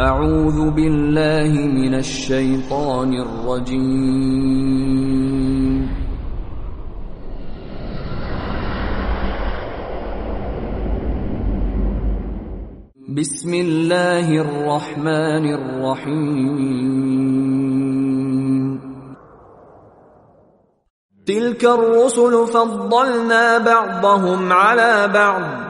أعوذ بالله من الشیطان الرجیم بسم الله الرحمن الرحیم تلك الرسل فضلنا بعضهم على بعض.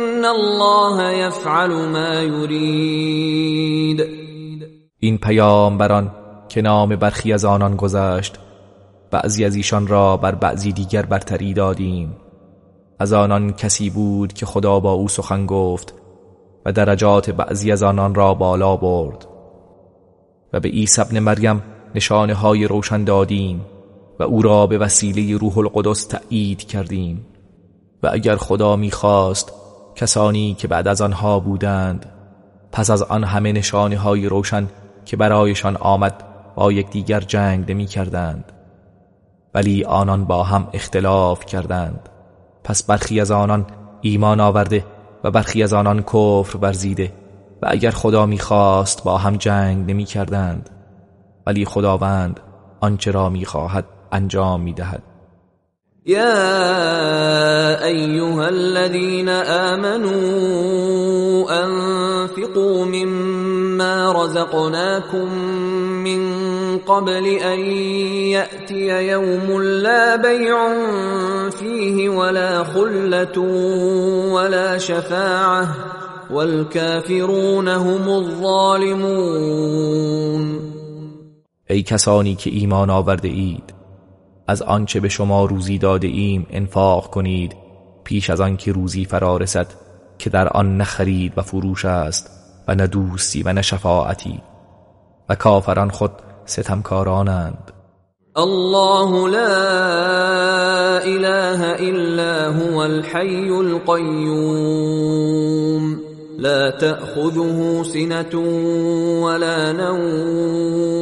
الله يفعل ما يريد. این پیامبران که نام برخی از آنان گذشت بعضی از ایشان را بر بعضی دیگر برتری دادیم. از آنان کسی بود که خدا با او سخن گفت و درجات بعضی از آنان را بالا برد. و به عیسی ابن مریم نشانه های روشن دادیم و او را به وسیله روح القدس تأیید کردیم. و اگر خدا می‌خواست کسانی که بعد از آنها بودند پس از آن همه نشانه های روشن که برایشان آمد با یکدیگر جنگ نمی کردند ولی آنان با هم اختلاف کردند. پس برخی از آنان ایمان آورده و برخی از آنان کفر ورزیده و اگر خدا می‌خواست با هم جنگ نمی کردند ولی خداوند آنچه را می‌خواهد انجام می‌دهد. يا أيها الذين آمنوا أنفقوا مما رزقناكم من قبل أن يأتي يوم لا بيع فيه ولا خلة ولا شفاعة والكافرون هم الظالمون. ای کسانی که ایمان آورده اید از آنچه به شما روزی داده ایم انفاق کنید پیش از آنکه روزی فرا رسد که در آن نه خرید و فروش است و نه دوستی و نه شفاعتی. و کافران خود ستمکارانند. الله لا اله الا هو الحي القيوم لا تاخذه سنه ولا نوم.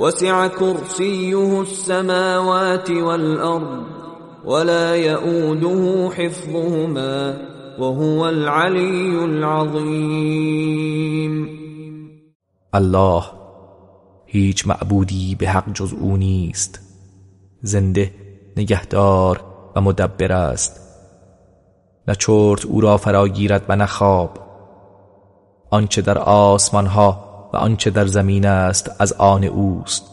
وسع كرسيه السماوات والارض ولا يئوده حفظهما وهو العلي العظيم. الله هیچ معبودی به حق جز او نیست. زنده نگهدار و مدبر است. نه چرت او را فراگیرد و نه خواب. آنچه در آسمان ها و آنچه در زمین است از آن اوست.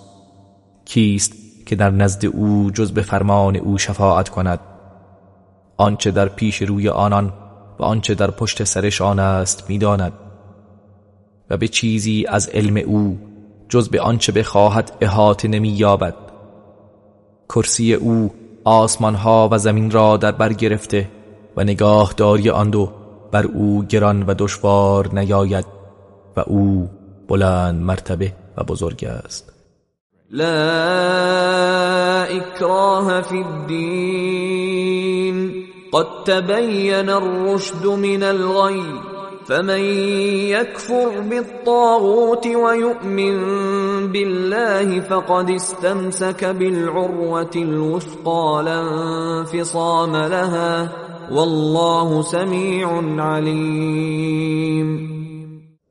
کیست که در نزد او جز به فرمان او شفاعت کند؟ آنچه در پیش روی آنان و آنچه در پشت سرشان است می‌داند. و به چیزی از علم او جز به آنچه بخواهد احاطه نمی یابد. کرسی او آسمانها و زمین را در بر گرفته و نگاهداری آن دو بر او گران و دشوار نیاید و او بلند مرتبه و بزرگ است. لا اکراه فی الدین. قد تبین الرشد من الغی. فمن يكفر بالطاغوت ويؤمن بالله فقد استمسك بالعروة الوثقى لا انفصام لها. والله سمیع علیم.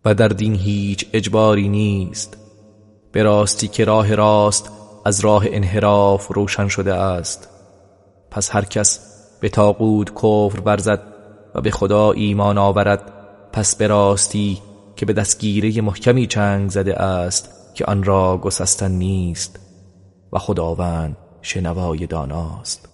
و در دین هیچ اجباری نیست. به راستی که راه راست از راه انحراف روشن شده است. پس هر کس به تاقود کفر ورزد و به خدا ایمان آورد پس به راستی که به دستگیره محکمی چنگ زده است که آن را گسستن نیست و خداوند شنوای داناست.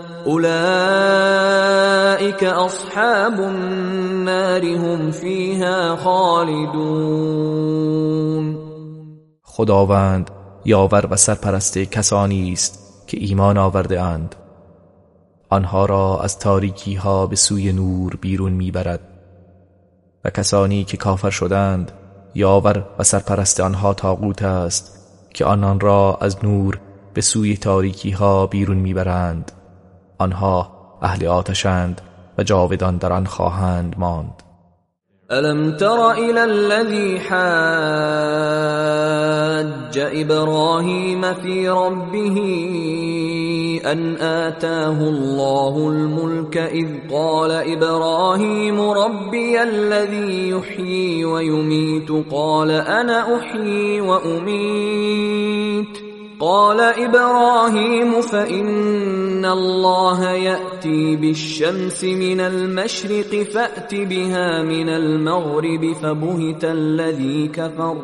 اولئك اصحاب النار هم فيها خالدون. خداوند یاور و سرپرست کسانی است که ایمان آورده اند. آنها را از تاریکی ها به سوی نور بیرون می‌برد. و کسانی که کافر شدند یاور و سرپرست آنها تاغوت است که آنان را از نور به سوی تاریکی ها بیرون می‌برند. آنها أهل آتشند و جاودان در آن خواهند ماند. ألم تر إلى الذي حاج إبراهيم في ربه أن آتاه الله الملك إذ قال إبراهيم ربي الذي يحيي ويميت قال أنا أحيي وأميت. قال ابراهيم فان الله ياتي بالشمس من المشرق فات بها من المغرب فبهت الذي كفر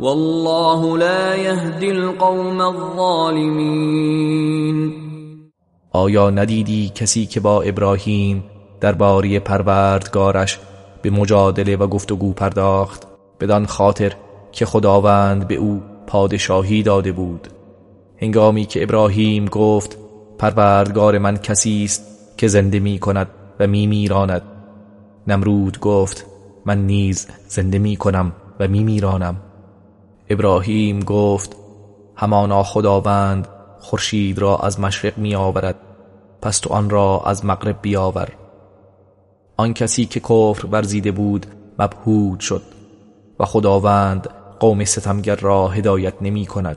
والله لا يهدي القوم الظالمين. آیا ندیدی کسی که با ابراهیم درباره پروردگارش به مجادله و گفتگو پرداخت بدان خاطر که خداوند به او پادشاهی داده بود؟ هنگامی که ابراهیم گفت پروردگار من کسی است که زنده می کند و می میراند نمرود گفت من نیز زنده می کنم و می میرانم ابراهیم گفت همانا خداوند خورشید را از مشرق می آورد پس تو آن را از مغرب بیاور. آن کسی که کفر ورزیده بود مبهود شد و خداوند قوم ستمگر را هدایت نمی کند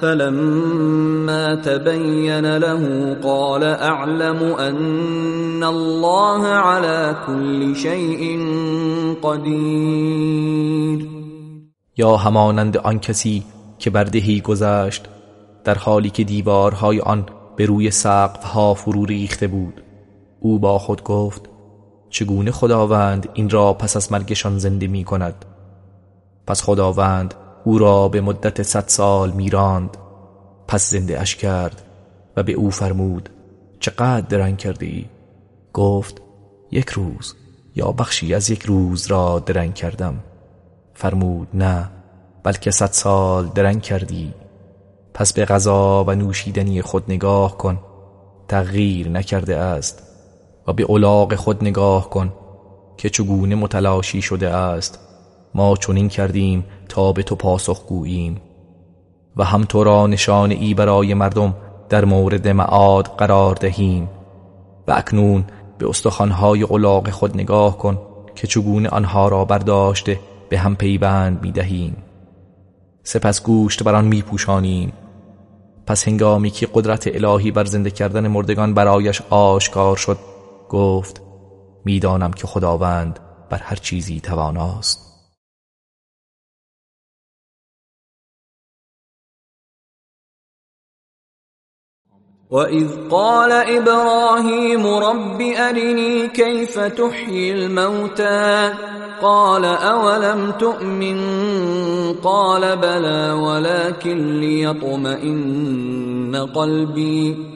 فلما تبين له قال اعلم ان الله على كل شيء قدیر یا همانند آن کسی که بر دهی گذشت در حالی که دیوارهای آن به روی سقفها فرو ریخته بود او با خود گفت چگونه خداوند این را پس از مرگشان زنده می کند پس خداوند او را به مدت صد سال میراند. پس زنده اش کرد و به او فرمود چقدر درنگ کرده؟ گفت یک روز. یا بخشی از یک روز را درنگ کردم. فرمود نه بلکه صد سال درنگ کردی. پس به غذا و نوشیدنی خود نگاه کن تغییر نکرده است. و به اولاغ خود نگاه کن که چگونه متلاشی شده است. ما چنین کردیم تا به تو پاسخ گوییم. و هم تو را نشان ای برای مردم در مورد معاد قرار دهیم. و اکنون به استخوانهای اولاغ خود نگاه کن که چگونه آنها را برداشته به هم پیوند می دهیم. سپس گوشت بر آن می پوشانیم. پس هنگامی که قدرت الهی بر زنده کردن مردگان برایش آشکار شد گفت می‌دانم که خداوند بر هر چیزی تواناست. وَإِذْ قَالَ إِبْرَاهِيمُ رَبِّ أَرِنِي كَيْفَ تُحْيِي الْمَوْتَى قَالَ أَوَلَمْ تُؤْمِنْ قَالَ بَلَى وَلَكِنْ لِيَطْمَئِنَّ قَلْبِي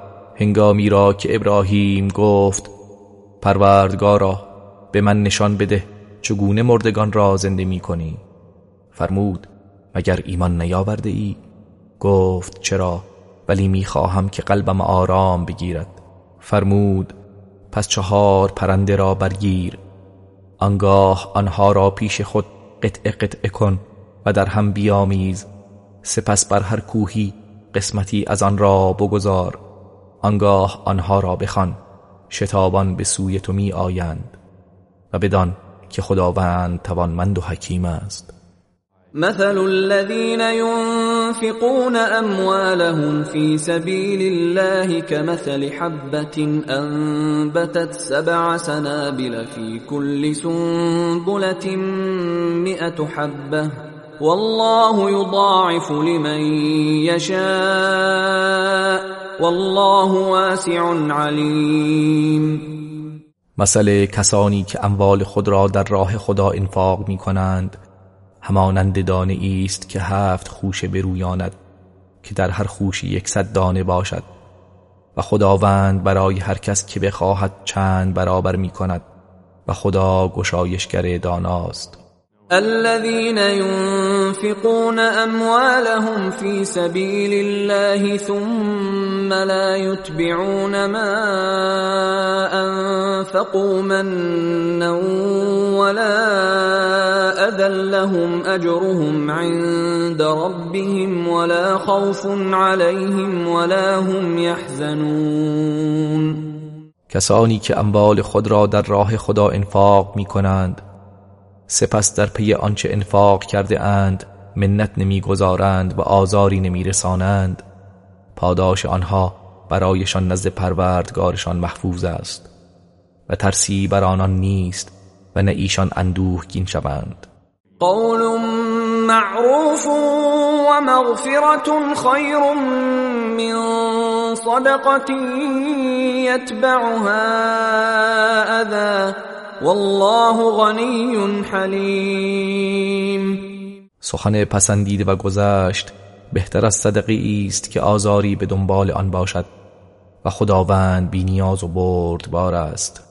هنگامی را که ابراهیم گفت پروردگارا به من نشان بده چگونه مردگان را زنده می کنی. فرمود مگر ایمان نیاورده ای؟ گفت چرا؟ ولی می خواهم که قلبم آرام بگیرد. فرمود پس چهار پرنده را برگیر آنگاه آنها را پیش خود قطع قطع کن و در هم بیامیز سپس بر هر کوهی قسمتی از آن را بگذار. آنگاه آنها را بخوان شتابان به سوی تو می آیند و بدان که خداوند توانمند و حکیم است. مثل الذين ينفقون أموالهم في سبيل الله كمثل حبة أنبتت سبع سنابل في كل سنبلة مئة حبة والله يضاعف لمن يشاء. والله واسع علیم مثل کسانی که اموال خود را در راه خدا انفاق می کنند همانند دانه است که هفت خوشه برویاند که در هر خوشی یکصد دانه باشد و خداوند برای هر کس که بخواهد چند برابر می کند و خدا گشایشگر داناست. الذين ينفقون اموالهم في سبيل الله ثم لا يتبعون ما انفقوا منا ولا اذى لهم اجرهم عند ربهم ولا خوف عليهم ولا هم يحزنون. کسانی که اموال خود را در راه خدا انفاق می کنند سپس در پی آنچه انفاق کرده اند منت نمی‌گذارند و آزاری نمیرسانند. پاداش آنها برایشان نزد پروردگارشان محفوظ است و ترسی بر آنان نیست و نه ایشان اندوهگین شوند. قول معروف و مغفرت خیر من صدقه یتبعها اذا والله غنی حلیم سخن پسندیده و گذشت بهتر از صدقی است که آزاری به دنبال آن باشد و خداوند بی نیاز و بردبار است.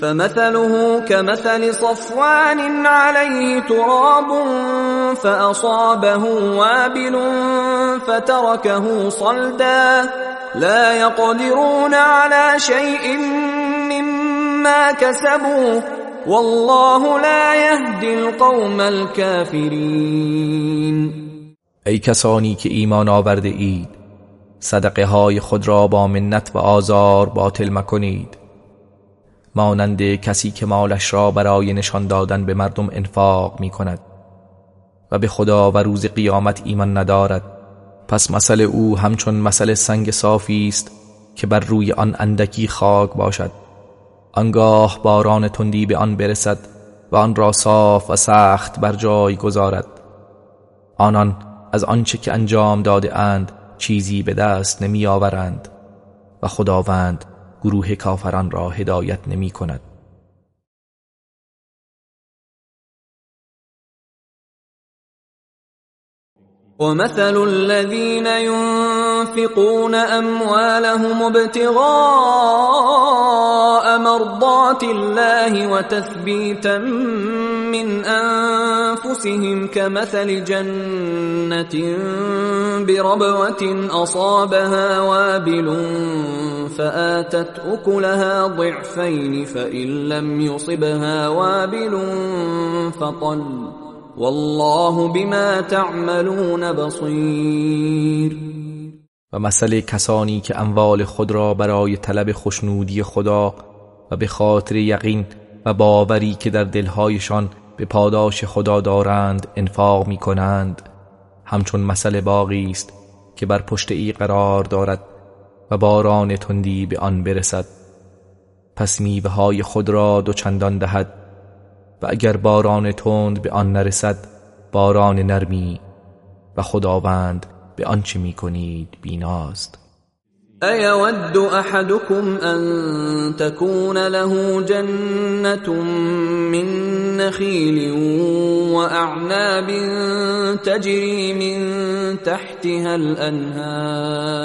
فمثله كمثل صفوان عليه تراب فأصابه وابل فتركه صلدا. لا يقدرون على شيء مما كسبوا. والله لا يهدي القوم الكافرين. ای کسانی که ایمان آورده اید صدقه های خود را با منت و آزار باطل مکنید. مانند کسی که مالش را برای نشان دادن به مردم انفاق می کند و به خدا و روز قیامت ایمان ندارد. پس مسئله او همچون مسئله سنگ صافی است که بر روی آن اندکی خاک باشد. آنگاه باران تندی به آن برسد و آن را صاف و سخت بر جای گذارد. آنان از آنچه که انجام داده اند چیزی به دست نمی آورند و خداوند گروه کافران را هدایت نمی کند. ومثل الذين ينفقون أموالهم ابتغاء مرضات الله وتثبيتا من أنفسهم كمثل جنة بربوة أصابها وابل فآتت أكلها ضعفين فإن لم يصبها وابل فطل والله بما تعملون بصیر و مثل کسانی که اموال خود را برای طلب خوشنودی خدا و به خاطر یقین و باوری که در دلهایشان به پاداش خدا دارند انفاق می کنند همچون مثل باغی است که بر پشت ای قرار دارد و باران تندی به آن برسد. پس میوه های خود را دوچندان دهد و اگر باران تند به آن نرسد باران نرمی و خداوند به آنچه می کنید بیناست. ايود احدكم ان تكون له جنة من نخيل واعناب تجري من تحتها الانهار.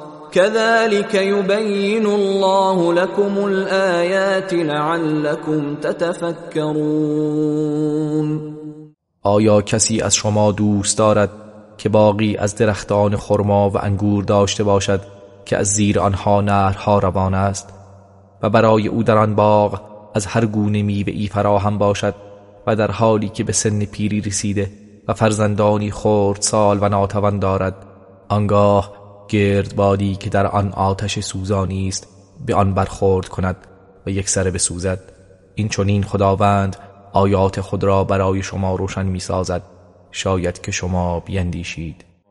كذلك يبين الله لكم الآيات لعلكم تتفكرون. آیا کسی از شما دوست دارد که باقی از درختان خرما و انگور داشته باشد که از زیر آنها نهرها روان است و برای او در آن باغ از هر گونه میوه ای فراهم باشد و در حالی که به سن پیری رسیده و فرزندانی خورد سال و ناتوان دارد آنگاه گردبادی که در آن آتش سوزانی است به آن برخورد کند و یک سر بسوزد. این چنین خداوند آیات خود را برای شما روشن می سازد شاید که شما بیندیشید.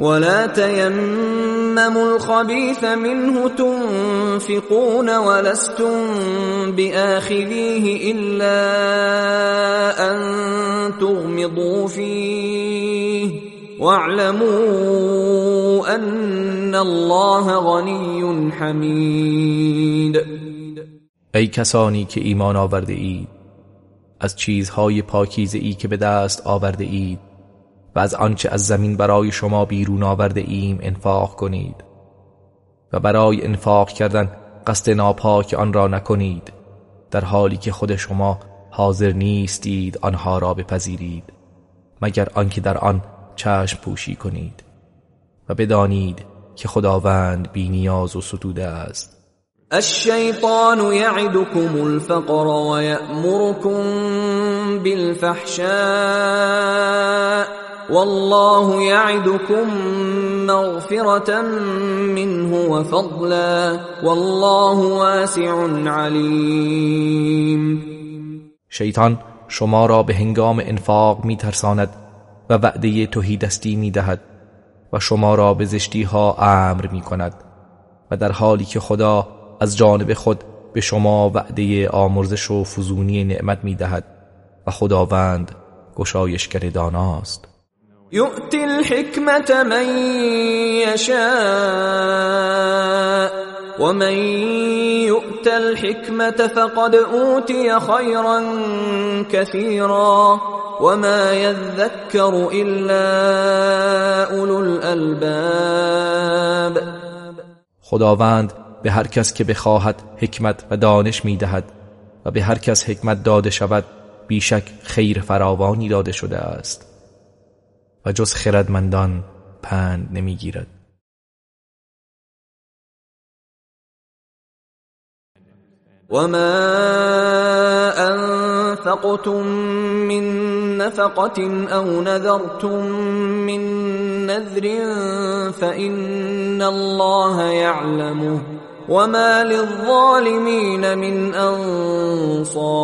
ولا تيمموا الخبيث منه تنفقون ولستم باخذيه الا ان تغمضوا فيه واعلموا ان الله غنی حمید ای کسانی که ایمان آورده اید از چیزهای پاکیزه ای که به دست آورده اید و از آنچه از زمین برای شما بیرون آورده ایم انفاق کنید. و برای انفاق کردن قصد ناپاک آن را نکنید در حالی که خود شما حاضر نیستید آنها را بپذیرید مگر آنکه در آن چشم پوشی کنید. و بدانید که خداوند بینیاز و ستوده است. الشیطان یعدکم الفقر ویأمركم بالفحشاء. والله يعدكم مغفرة منه وفضلا. والله واسع علیم شیطان شما را به هنگام انفاق می ترساند و وعده توحیدستی می دهد و شما را به زشتی ها امر می کند و در حالی که خدا از جانب خود به شما وعده آمرزش و فزونی نعمت می دهد و خداوند گشایشگر داناست. یؤتی الحکمت من یشاء ومن يؤت الحكمة فقد أوتي خيرا كثيرا وما يذكر إلا أولو الألباب. خداوند به هر کس که بخواهد حکمت و دانش می‌دهد و به هر کس حکمت داده شود بیشک خیر فراوانی داده شده است. و جز خردمندان پند نمی‌گیرد. وما انفقتم من نفقة او نذرتم من نذر فإن الله يعلمه وما للظالمين من انصار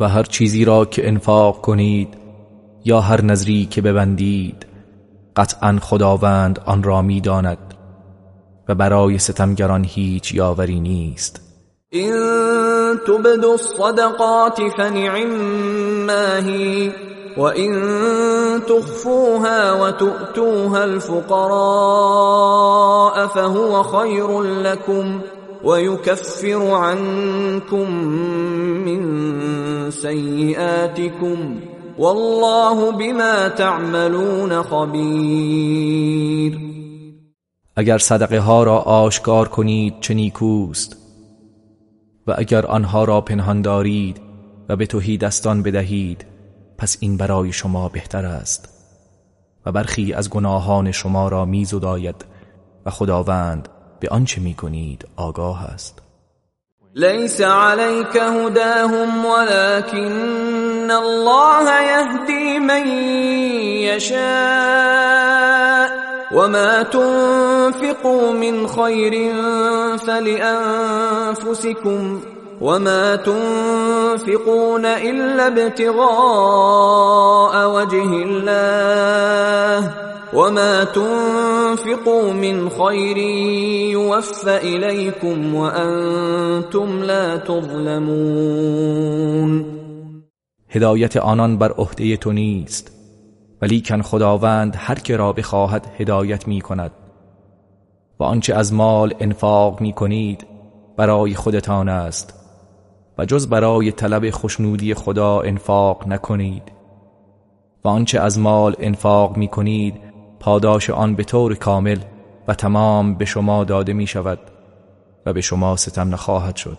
و هر چیزی را که انفاق کنید یا هر نظری که ببندید قطعا خداوند آن را می‌داند و برای ستمگران هیچ یاوری نیست. این تبدو الصدقات فنعم ما هی وإن تخفوها وتؤتوها الفقراء فهو خير لكم ويكفر عنكم من سيئاتكم والله بما تعملون خبیر اگر صدقه ها را آشکار کنید چه نیکوست. و اگر آنها را پنهان دارید و به توهی دستان بدهید پس این برای شما بهتر است. و برخی از گناهان شما را میزداید و خداوند به آنچه می‌کنید آگاه است. لیس علیک هداهم ولكن الله یهدی من یشاء وما تنفقوا من خیر فلانفسكم وما تنفقون الا ابتغاء وجه الله وما تنفقوا من خير يوفى اليكم وأنتم لا تظلمون هدایت آنان بر عهده تو نیست ولیکن خداوند هر که را بخواهد هدایت می کند و آنچه از مال انفاق می کنید برای خودتان است و جز برای طلب خوشنودی خدا انفاق نکنید. و آنچه از مال انفاق می کنید پاداش آن به طور کامل و تمام به شما داده می شود و به شما ستم نخواهد شد.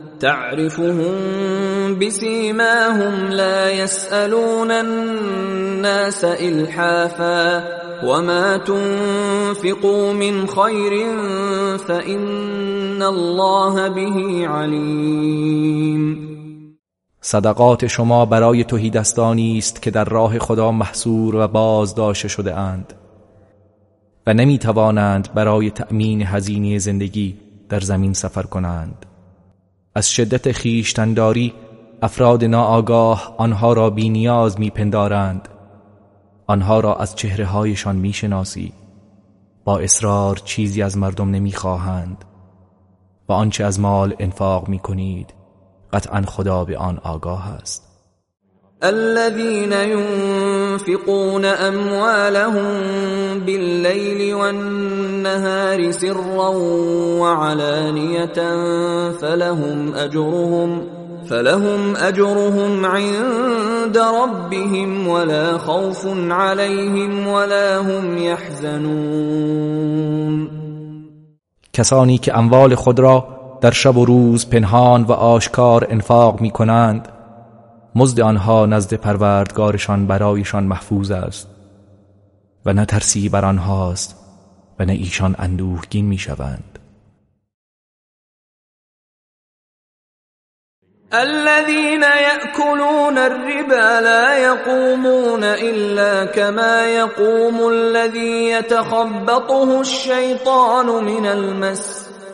تعرفهم بسيماهم لا يسالون الناس الحافا وما تنفقوا من خير فان الله به عليم. صدقات شما برای دستانی است که در راه خدا محصور و بازداشته شده اند و نمی توانند برای تأمین هزینه زندگی در زمین سفر کنند. از شدت خیشتنداری افراد ناآگاه آنها را بی نیاز پندارند آنها را از چهره هایشان می شناسی با اصرار چیزی از مردم نمی خواهند و آنچه از مال انفاق می کنید قطعا خدا به آن آگاه است. الذين ينفقون اموالهم بالليل والنهار سرا وعلانيه فلهم اجرهم فلهم اجرهم عند ربهم ولا خوف عليهم ولا هم يحزنون. کسانی که اموال خود را در شب و روز پنهان و آشکار انفاق می کنند مزد آنها نزد پروردگارشان برایشان محفوظ است. و نه ترسی بر آنهاست و نه ایشان اندوهگین می شوند الذين يأكلون الربا لا يقومون إلا كما يقوم الذي يتخبطه الشيطان من المس.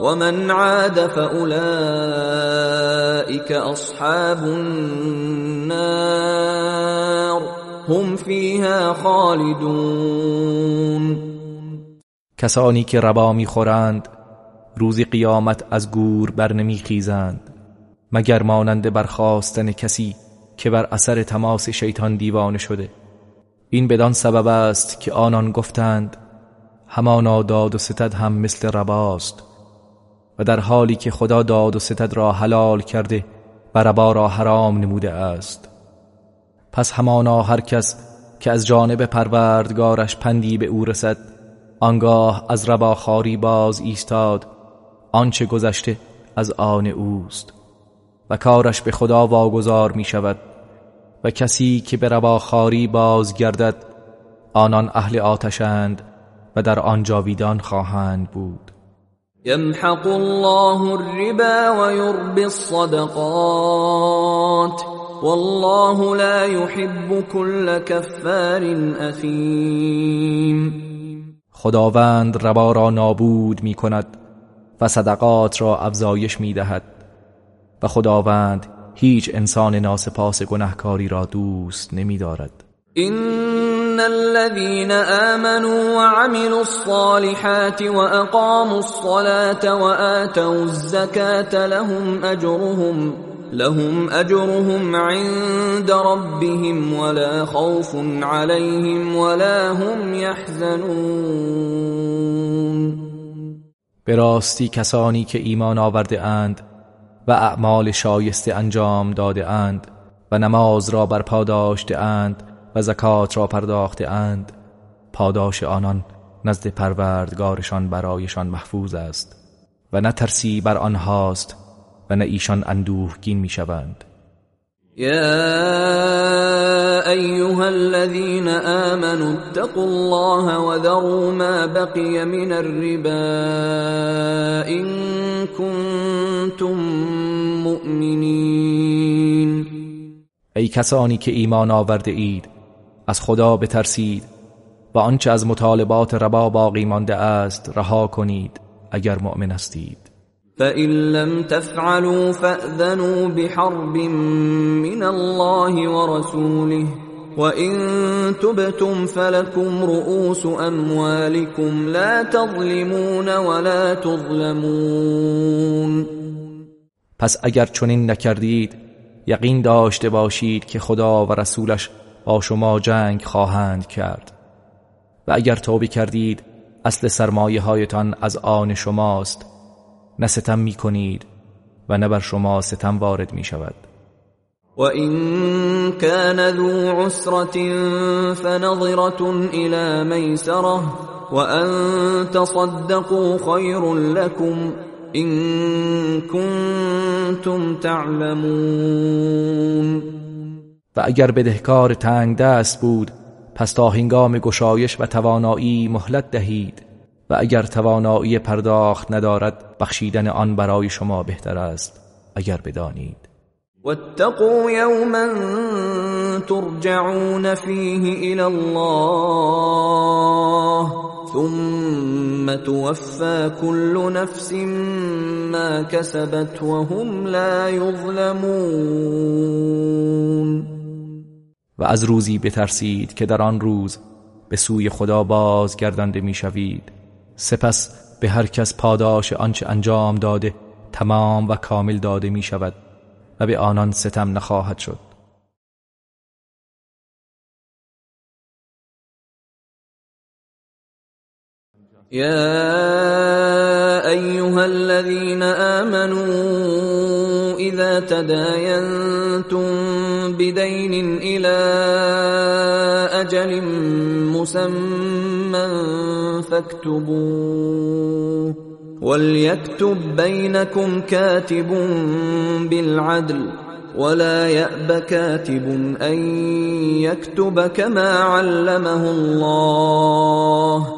ومن عاد فاولئك اصحاب النار. هم فيها خالدون. کسانی که ربا می‌خورند روزی قیامت از گور بر خیزند مگر مانند برخواستن کسی که بر اثر تماس شیطان دیوانه شده. این بدان سبب است که آنان گفتند همانا داد و ستد هم مثل رباست. و در حالی که خدا داد و ستد را حلال کرده و ربا را حرام نموده است. پس همانا هر کس که از جانب پروردگارش پندی به او رسد آنگاه از ربا خاری باز ایستاد آنچه گذشته از آن اوست. و کارش به خدا واگذار می شود و کسی که به رباخاری باز گردد آنان اهل آتشند و در آن جاویدان خواهند بود. یمحق الله الربا و یربی الصدقات والله لا يحب كل كفار اثیم خداوند ربا را نابود می کند و صدقات را افزایش می دهد و خداوند هیچ انسان ناسپاس گنهکاری را دوست نمی دارد الذين آمنوا وعملوا الصالحات واقاموا الصلاة وآتوا الزكاة لهم اجرهم لهم اجرهم عند ربهم ولا خوف عليهم ولا هم يحزنون به کسانی که ایمان آورده اند و اعمال شایسته انجام داده اند و نماز را برپا داشته اند و زکات را پرداخته اند پاداش آنان نزد پروردگارشان برایشان محفوظ است و نه ترسی بر آنهاست و نه ایشان اندوهگین می‌شوند. يا ايها الذين آمنوا اتقوا الله وذروا ما بقي من الربا ان كنتم مؤمنين ای کسانی که ایمان آورده اید از خدا بترسید و آنچه از مطالبات ربا باقی مانده است رها کنید اگر مؤمن هستید. فإن لم تفعلوا فأذنوا بحرب من الله ورسوله وإن تبتم فلكم رؤوس أموالكم لا تظلمون ولا تظلمون. پس اگر چنین نکردید یقین داشته باشید که خدا و رسولش با شما جنگ خواهند کرد. و اگر توبه کردید اصل سرمایه هایتان از آن شماست. نه ستم می کنید و نه بر شما ستم وارد می شود و این کان ذو عسرت فنظرت الى میسره و ان تصدقوا خیر لكم این کنتم تعلمون. و اگر بدهکار تنگ دست بود پس تا هنگام گشایش و توانایی مهلت دهید و اگر توانایی پرداخت ندارد بخشیدن آن برای شما بهتر است اگر بدانید. واتقوا یوما ترجعون فیه الى الله ثم توفى كل نفس ما كسبت وهم لا يظلمون و از روزی بترسید که در آن روز به سوی خدا بازگردانده می‌شوید. سپس به هر کس پاداش آنچه انجام داده تمام و کامل داده می شود و به آنان ستم نخواهد شد. يا ايها الذين امنوا اذا تداينتم بدين إلى أجل مسمى فاكتبوه وليكتب بينكم كاتب بالعدل ولا يأب كاتب أن يكتب كما علمه الله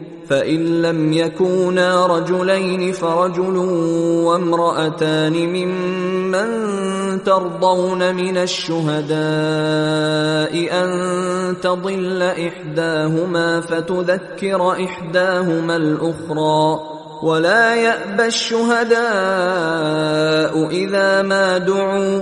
فإن لم يكونا رجلين فرجل وامرأتان ممن ترضون من الشهداء أن تضل إحداهما فتذكر إحداهما الأخرى ولا يأبى الشهداء إذا ما دعوا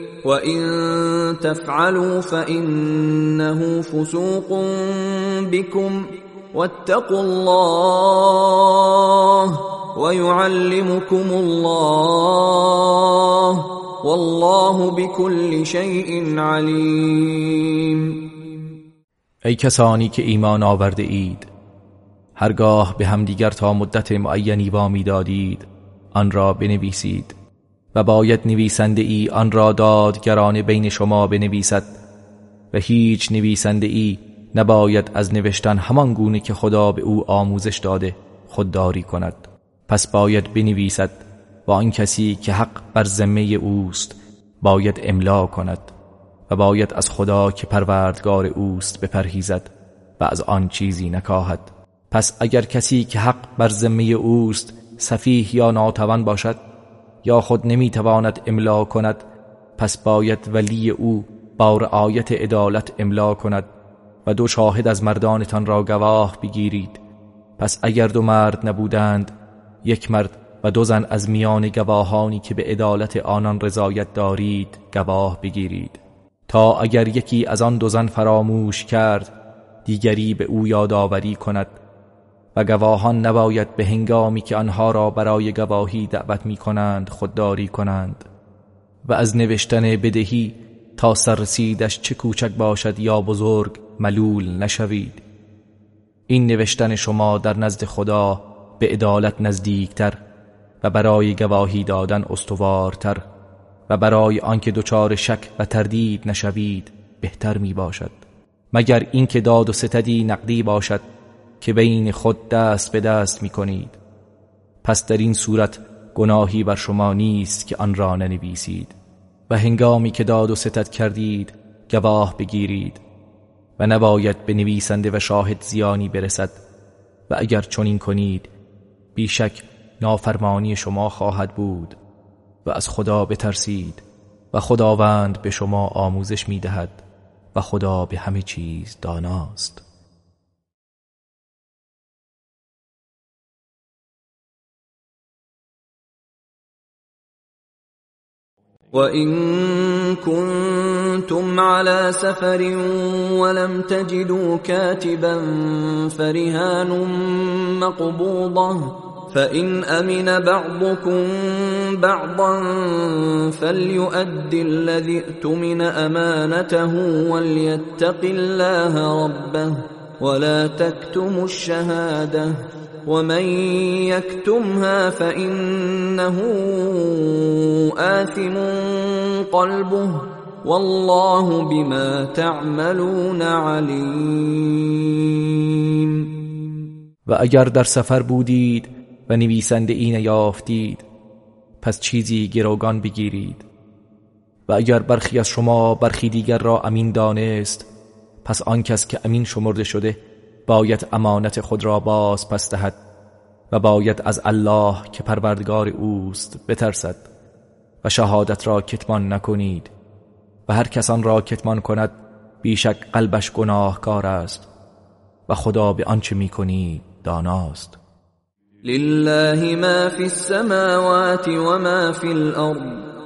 وان تفعلوا فانه فسوق بكم واتقوا الله ويعلمكم الله والله بكل شيء علیم ای کسانی که ایمان آورده اید هرگاه به همدیگر تا مدت معینی وامی دادید آن را بنویسید. و باید نویسنده ای آن را دادگران بین شما بنویسد و هیچ نویسنده ای نباید از نوشتن همان گونه که خدا به او آموزش داده خودداری کند. پس باید بنویسد و آن کسی که حق بر ذمه اوست باید املا کند و باید از خدا که پروردگار اوست بپرهیزد و از آن چیزی نکاهد. پس اگر کسی که حق بر ذمه اوست سفیه یا ناتوان باشد یا خود نمی‌تواند املا کند پس باید ولی او با رعایت عدالت املا کند و دو شاهد از مردانتان را گواه بگیرید. پس اگر دو مرد نبودند یک مرد و دو زن از میان گواهانی که به عدالت آنان رضایت دارید گواه بگیرید. تا اگر یکی از آن دو زن فراموش کرد دیگری به او یادآوری کند و گواهان نباید به هنگامی که آنها را برای گواهی دعوت می کنند خودداری کنند. و از نوشتن بدهی تا سررسیدش چه کوچک باشد یا بزرگ ملول نشوید. این نوشتن شما در نزد خدا به عدالت نزدیکتر و برای گواهی دادن استوارتر و برای آنکه دچار شک و تردید نشوید بهتر می باشد مگر اینکه داد و ستدی نقدی باشد که بین خود دست به دست می کنید پس در این صورت گناهی بر شما نیست که آن را ننویسید. و هنگامی که داد و ستد کردید گواه بگیرید. و نباید به نویسنده و شاهد زیانی برسد. و اگر چنین کنید بیشک نافرمانی شما خواهد بود. و از خدا بترسید و خداوند به شما آموزش می دهد و خدا به همه چیز داناست. وَإِن كُنتُمْ عَلَى سَفَرٍ وَلَمْ تَجِدُوا كَاتِبًا فَرِهَانٌ مَّقْبُوضَةٌ فَإِنْ أَمِنَ بَعْضُكُم بَعْضًا فَلْيُؤَدِّ الَّذِي اؤْتُمِنَ أَمَانَتَهُ وَلْيَتَّقِ اللَّهَ رَبَّهُ وَلَا تَكْتُمُوا الشَّهَادَةَ ومن يكتمها فإنه آثم قلبه والله بما تعملون علیم و اگر در سفر بودید و نویسنده این یافتید پس چیزی گروگان بگیرید. و اگر برخی از شما برخی دیگر را امین دانست پس آن کس که امین شمرده شده باید امانت خود را باز پس دهد و باید از الله که پروردگار اوست بترسد و شهادت را کتمان نکنید و هر کسان را کتمان کند بیشک قلبش گناهکار است و خدا به آنچه می‌کنید داناست. لله ما فی السماوات و ما فی الارض.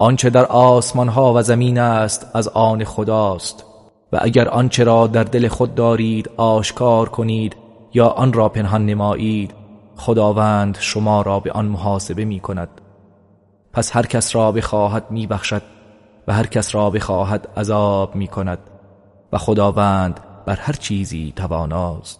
آنچه در آسمان ها و زمین است از آن خداست. و اگر آنچه را در دل خود دارید آشکار کنید یا آن را پنهان نمایید خداوند شما را به آن محاسبه می کند پس هر کس را بخواهد می بخشد و هر کس را بخواهد عذاب می کند و خداوند بر هر چیزی تواناست.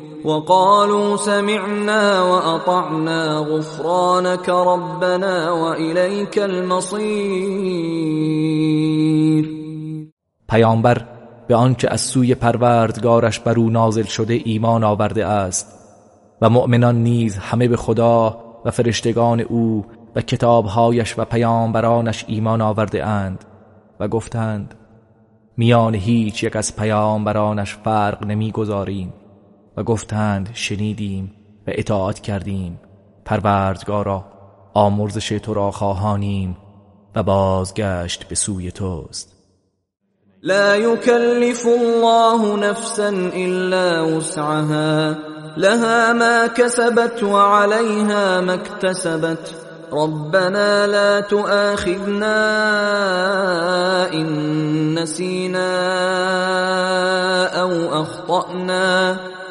وقالوا سمعنا واطعنا غفرانك ربنا واليك المصير. پیامبر به آنچه از سوی پروردگارش بر او نازل شده ایمان آورده است و مؤمنان نیز همه به خدا و فرشتگان او و کتابهایش و پیامبرانش ایمان آورده اند و گفتند میان هیچ یک از پیامبرانش فرق نمی‌گذاریم. و گفتند شنیدیم و اطاعت کردیم. پروردگارا آمرزش تو را خواهانیم و بازگشت به سوی توست. لا يكلف الله نفسا الا وسعها لها ما كسبت وعليها ما اكتسبت ربنا لا تؤاخذنا ان نسينا او اخطانا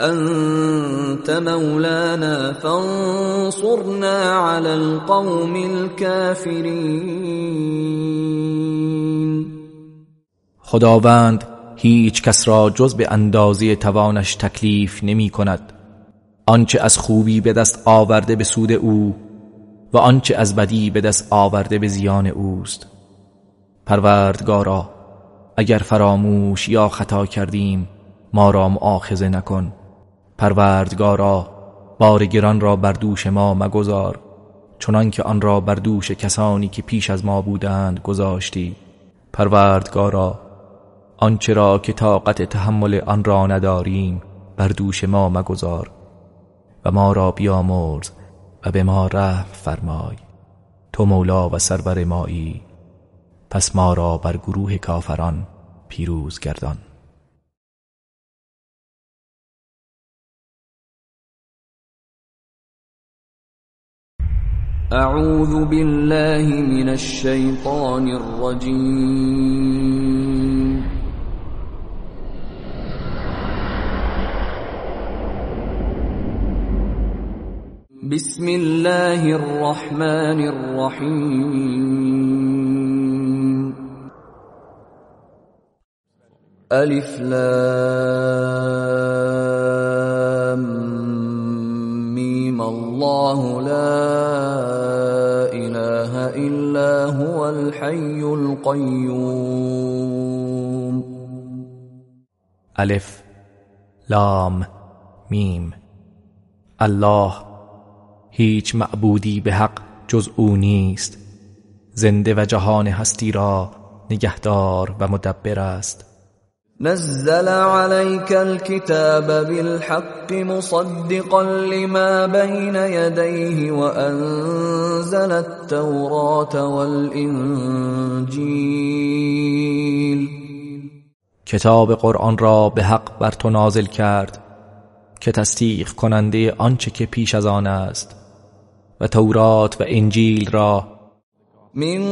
انت مولانا فانصرنا على القوم الكافرین خداوند هیچ کس را جز به اندازه توانش تکلیف نمی کند. آنچه از خوبی به دست آورده به سود او و آنچه از بدی به دست آورده به زیان اوست. پروردگارا اگر فراموش یا خطا کردیم ما را معاخذه نکن. پروردگارا بار گران را بر دوش ما مگذار چنان که آن را بر دوش کسانی که پیش از ما بودند گذاشتی. پروردگارا آنچه را که طاقت تحمل آن را نداریم بر دوش ما مگذار و ما را بیامرز و به ما رحم فرمای. تو مولا و سرور مایی پس ما را بر گروه کافران پیروز گردان. أعوذ بالله من الشيطان الرجيم. بسم الله الرحمن الرحيم. ألف لام ميم. الله لا الا هو الحي القيوم. الف لام میم الله هیچ معبودی به حق جز او نیست. زنده و جهان هستی را نگهدار و مدبر است. نزل عليك الكتاب بالحق مصدقا لما بين يديه وانزل التوراة والانجيل کتاب قرآن را به حق بر تو نازل کرد که تصدیق کننده آنچه که پیش از آن است و تورات و انجیل را من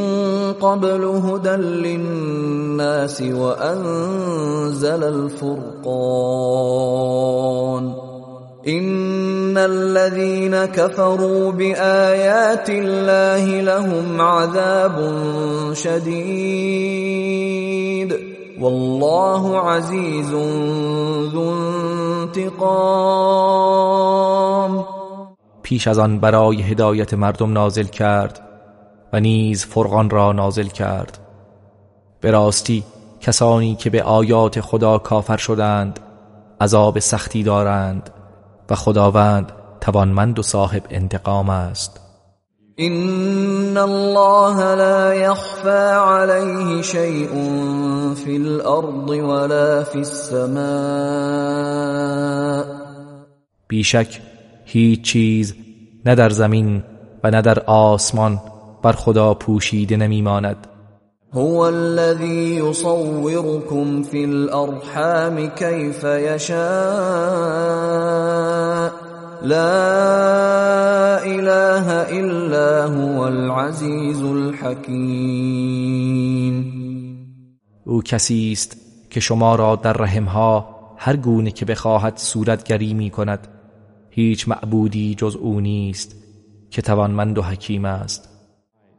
قبل هدى للناس وأنزل الفرقان. إن الذين كفروا بآيات الله لهم عذاب شديد. والله عزيز ذو انتقام. پیش از آن برای هدایت مردم نازل کرد. و نیز فرقان را نازل کرد. به راستی کسانی که به آیات خدا کافر شدند عذاب سختی دارند و خداوند توانمند و صاحب انتقام است. این الله لا يخفى عليه شيء في الارض ولا في السماء. بیشک هیچ چیز نه در زمین و نه در آسمان بر خدا پوشیده نمیماند. هو الذي يصوركم في الارحام كيف يشاء لا اله الا هو العزيز الحكيم او کسی است که شما را در رحمها هر گونه که بخواهد صورتگری می کند هیچ معبودی جز او نیست که توانمند و حکیم است.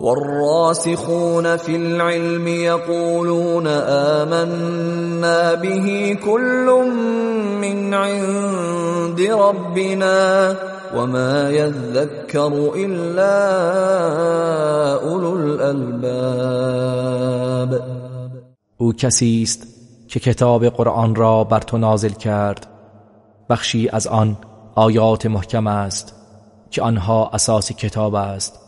والراسخون في العلم يقولون آمنا به كل من عند ربنا وما يذكر إلا اولو الالباب او کسی است که کتاب قرآن را بر تو نازل کرد. بخشی از آن آیات محکم است که آنها اساس کتاب است.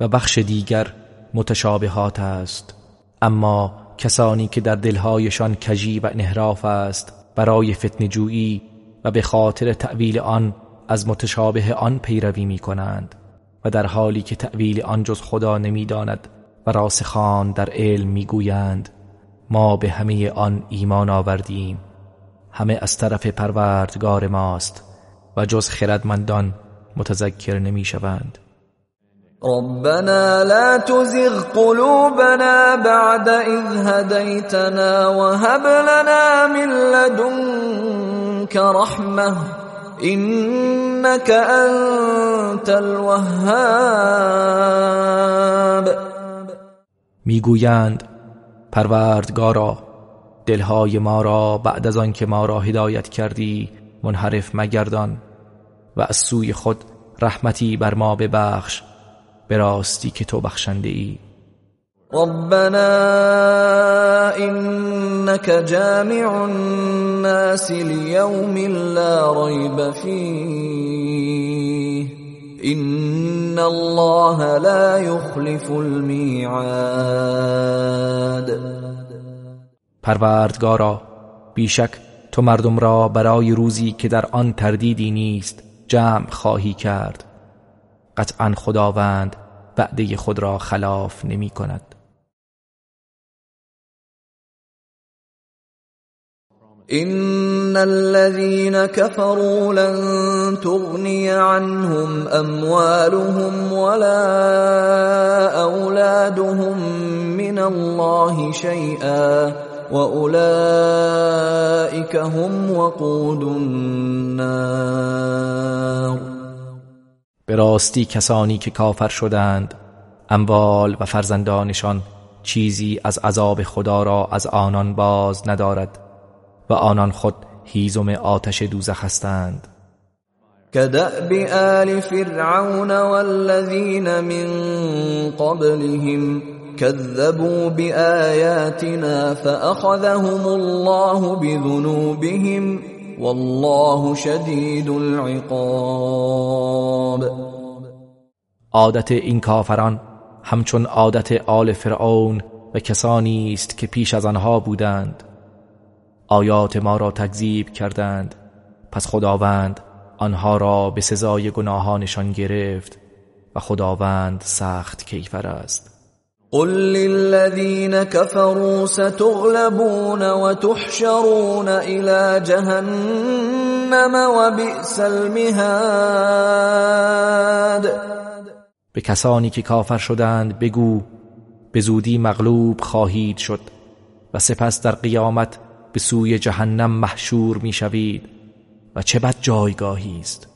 و بخش دیگر متشابهات است. اما کسانی که در دلهایشان کجی و انحراف است برای فتنجویی و به خاطر تعویل آن از متشابه آن پیروی می کنند و در حالی که تعویل آن جز خدا نمی‌داند و راسخان در علم می‌گویند ما به همه آن ایمان آوردیم. همه از طرف پروردگار ماست و جز خردمندان متذکر نمی‌شوند ربنا لا تزغ قلوبنا بعد إذ هديتنا وهب لنا من لدنك رحمة. إنك أنت الوهاب. می‌گویند پروردگارا دلهای ما را بعد از آنکه ما را هدایت کردی منحرف مگردان و از سوی خود رحمتی بر ما ببخش. به راستی که تو بخشنده ای ربنا انك جامع الناس ليوم لا ريب فيه. ان الله لا يخلف الميعاد. پروردگارا بیشک تو مردم را برای روزی که در آن تردیدی نیست جمع خواهی کرد. قطعا خداوند وعده خود را خلاف نمی کند. ان الذين كفروا لن تغني عنهم اموالهم ولا اولادهم من الله شيئا واولئك هم وقود النار. به راستی کسانی که کافر شدند اموال و فرزندانشان چیزی از عذاب خدا را از آنان باز ندارد و آنان خود هیزم آتش دوزخ هستند. كدأب آل فرعون والذين من قبلهم كذبوا بآياتنا فأخذهم الله بذنوبهم والله شدید العقاب. عادت این کافران همچون عادت آل فرعون و کسانی است که پیش از آنها بودند. آیات ما را تکذیب کردند پس خداوند آنها را به سزای گناهانشان گرفت و خداوند سخت کیفر است. قل للذین كفروا ستغلبون وتحشرون الى جهنم وبئس المهاد. به کسانی که کافر شدند بگو به زودی مغلوب خواهید شد و سپس در قیامت به سوی جهنم محشور می‌شوید و چه بد جایگاهی است.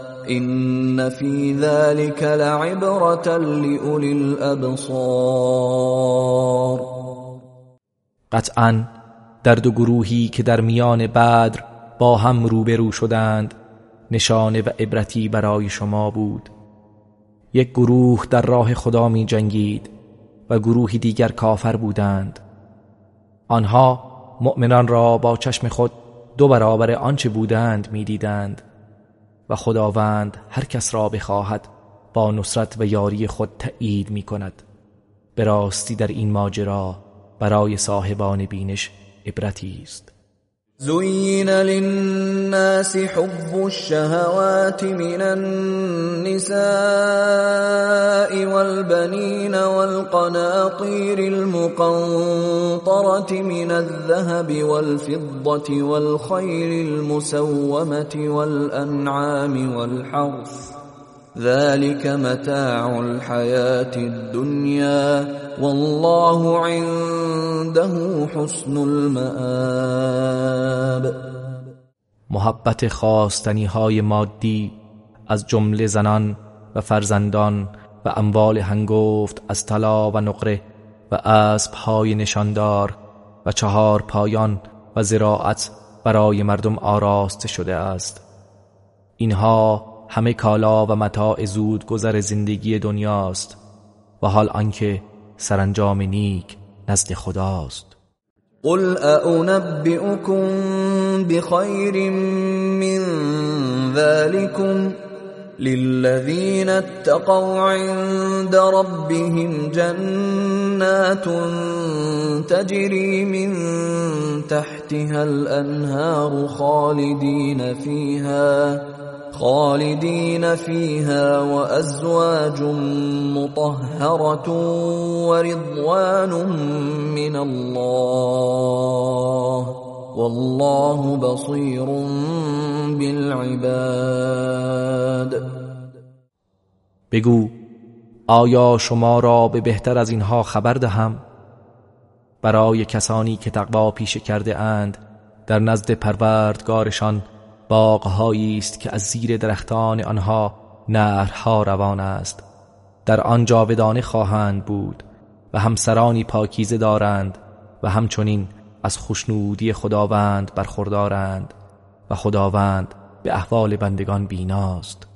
این فی ذلك لعبرة لأولی الابصار قطعا در دو گروهی که در میان بدر با هم روبرو شدند نشانه و عبرتی برای شما بود. یک گروه در راه خدا می جنگید و گروهی دیگر کافر بودند. آنها مؤمنان را با چشم خود دو برابر آنچه بودند می‌دیدند و خداوند هر کس را بخواهد با نصرت و یاری خود تأیید می کند به راستی در این ماجرا برای صاحبان بینش عبرتی است. زين للناس حب الشهوات من النساء والبنين والقناطير المقنطرة من الذهب والفضة والخير المسومة والأنعام والحرث ذلك متاع الحياة الدنيا والله عنده حسن المآب. محبت خواستنی های مادی از جمله زنان و فرزندان و اموال هنگفت از طلا و نقره و اسب های نشاندار و چهار پایان و زراعت برای مردم آراسته شده است. اینها همه کالا و متاع زود گذر زندگی دنیاست و حال آنکه سرانجام نیک نزد خداست. قل اؤنبئكم بخير من ذلكم للذين اتقوا عند ربهم جنات تجري من تحتها الانهار خالدين فيها خالدين فيها وازواج مطهره ورضوان من الله والله بصير بالعباد. بگو آیا شما را به بهتر از اینها خبر دهم؟ برای کسانی که تقوا پیشه کرده اند در نزد پروردگارشان باغهایی است که از زیر درختان آنها نهرها روان است. در آن جاودانه خواهند بود و همسرانی پاکیزه دارند و همچنین از خوشنودی خداوند برخوردارند و خداوند به احوال بندگان بیناست.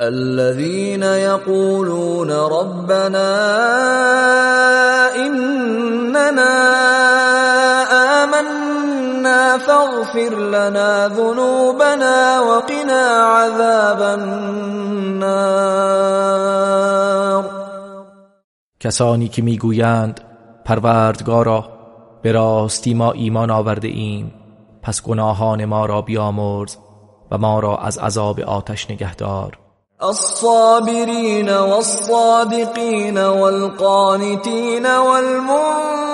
الذين يقولون ربنا إننا آمنا فاغفر لنا ذنوبنا وقنا عذاب النار. کسانی که می‌گویند پروردگارا به راستی ما ایمان آورده ایم پس گناهان ما را بیامرز و ما را از عذاب آتش نگهدار. الصابرين والصادقين والقانتين والمنفقين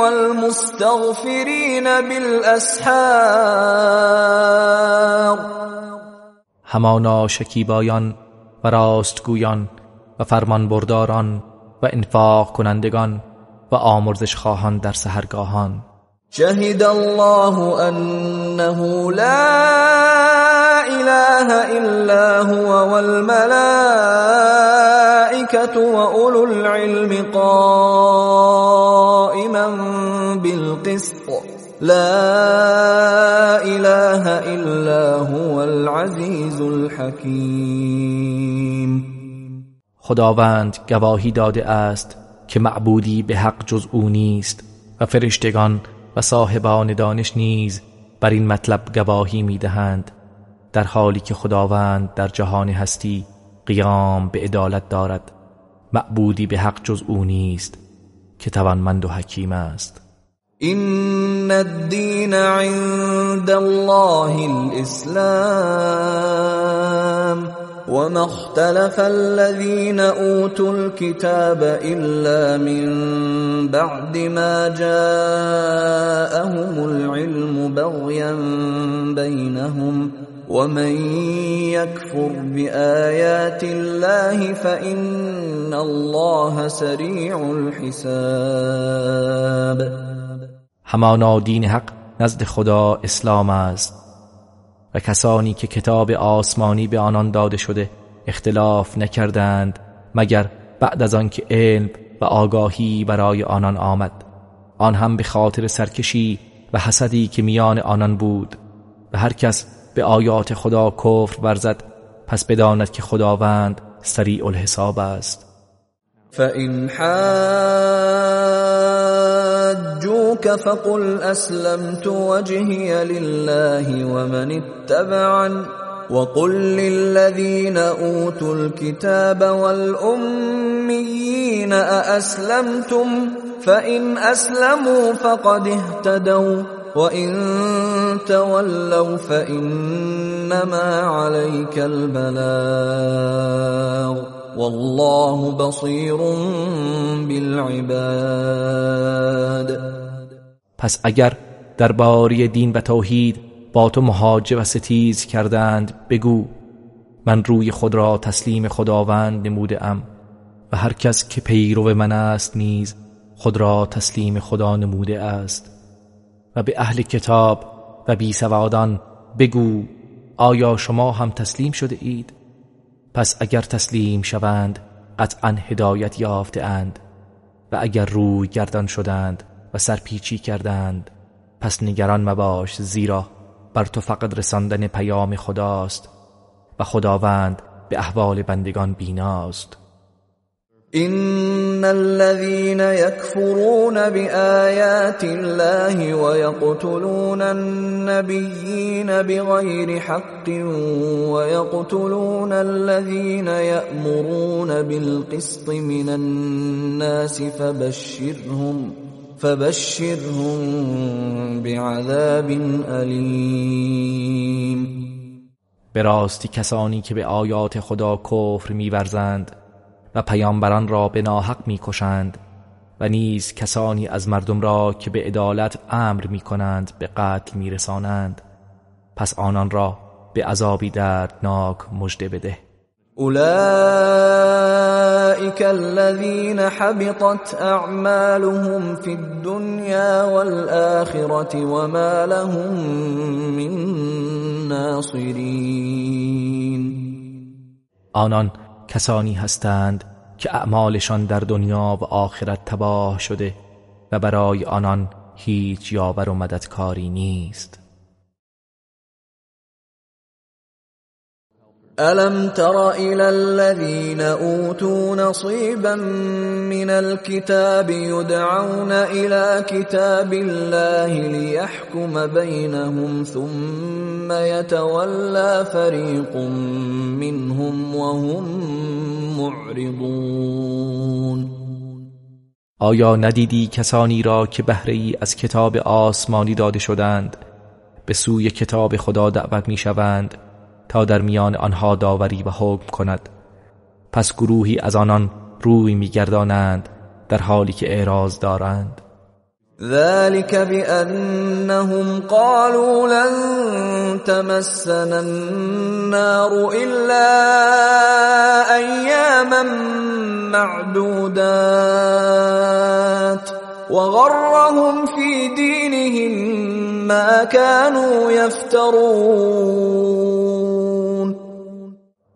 والمستغفرين بالاسحار همانا شکیبایان و راستگویان و فرمانبرداران و انفاق کنندگان و آمرزش خواهان در سهرگاهان شهد الله انه لا اله الا هو والملائكه واولو العلم قائما بالقسط. لا اله الا هو العزیز الحکیم خداوند گواهی داده است که معبودی به حق جز او نیست و فرشتگان و صاحبان دانش نیز بر این مطلب گواهی می‌دهند. در حالی که خداوند در جهان هستی قیام به عدالت دارد معبودی به حق جز او نیست که توانمند و حکیم است. این الدین عند الله الاسلام وما اختلف الذين اوتوا الكتاب الا من بعد ما جاءهم العلم بغيا بينهم. ومن يكفر بايات الله فان الله سريع الحساب. همانا دین حق نزد خدا اسلام است. و کسانی که کتاب آسمانی به آنان داده شده اختلاف نکردند مگر بعد از آنکه علم و آگاهی برای آنان آمد. آن هم به خاطر سرکشی و حسدی که میان آنان بود. و هر کس به آیات خدا کفر ورزد پس بداند که خداوند سریع الحساب است. فإن حاجوك فقل أسلمت وجهي لله ومن اتبعني وقل للذين أوتوا الكتاب والأميين أأسلمتم؟ فإن أسلموا فقد اهتدوا وإن تولوا فإنما عليك البلاغ والله بصیر بالعباد. پس اگر درباره دین و توحید با تو مهاجه و ستیز کردند بگو من روی خود را تسلیم خداوند نموده ام و هر کس که پیرو من است نیز خود را تسلیم خدا نموده است. و به اهل کتاب و بی سوادان بگو آیا شما هم تسلیم شده اید؟ پس اگر تسلیم شوند قطعا هدایت یافته اند. و اگر روی گردان شدند و سرپیچی کردند پس نگران مباش زیرا بر تو فقط رساندن پیام خداست و خداوند به احوال بندگان بیناست. ان الذين يكفرون بايات الله ويقتلون النبيين بغير حق ويقتلون الذين يأمرون بالقسط من الناس فبشرهم فبشرهم بعذاب الیم به راستی کسانی که به آیات خدا کفر میورزند و پیامبران را به ناحق می‌کشند و نیز کسانی از مردم را که به عدالت امر می کنند به قتل می رسانند پس آنان را به عذابی دردناک مژده بده. اولئك الذين حبطت اعمالهم في الدنيا والآخرة وما لهم من ناصرين آنان کسانی هستند که اعمالشان در دنیا و آخرت تباه شده و برای آنان هیچ یاور و مددکاری نیست. الم تر الى الذين اوتوا نصيبا من الكتاب يدعون الى كتاب الله ليحكم بينهم ثم يتولى فريق منهم وهم معرضون. آیا ندیدی کسانی را که بهره از کتاب آسمانی داده شدند به سوی کتاب خدا دعوت می شوند تا در میان آنها داوری و حکم کند؟ پس گروهی از آنان روی میگردانند در حالی که اعراض دارند. ذلك بأنهم قالوا لن تمسنا النار إلا أياما معدودات وغرهم في دينهم ما كانوا يفترون.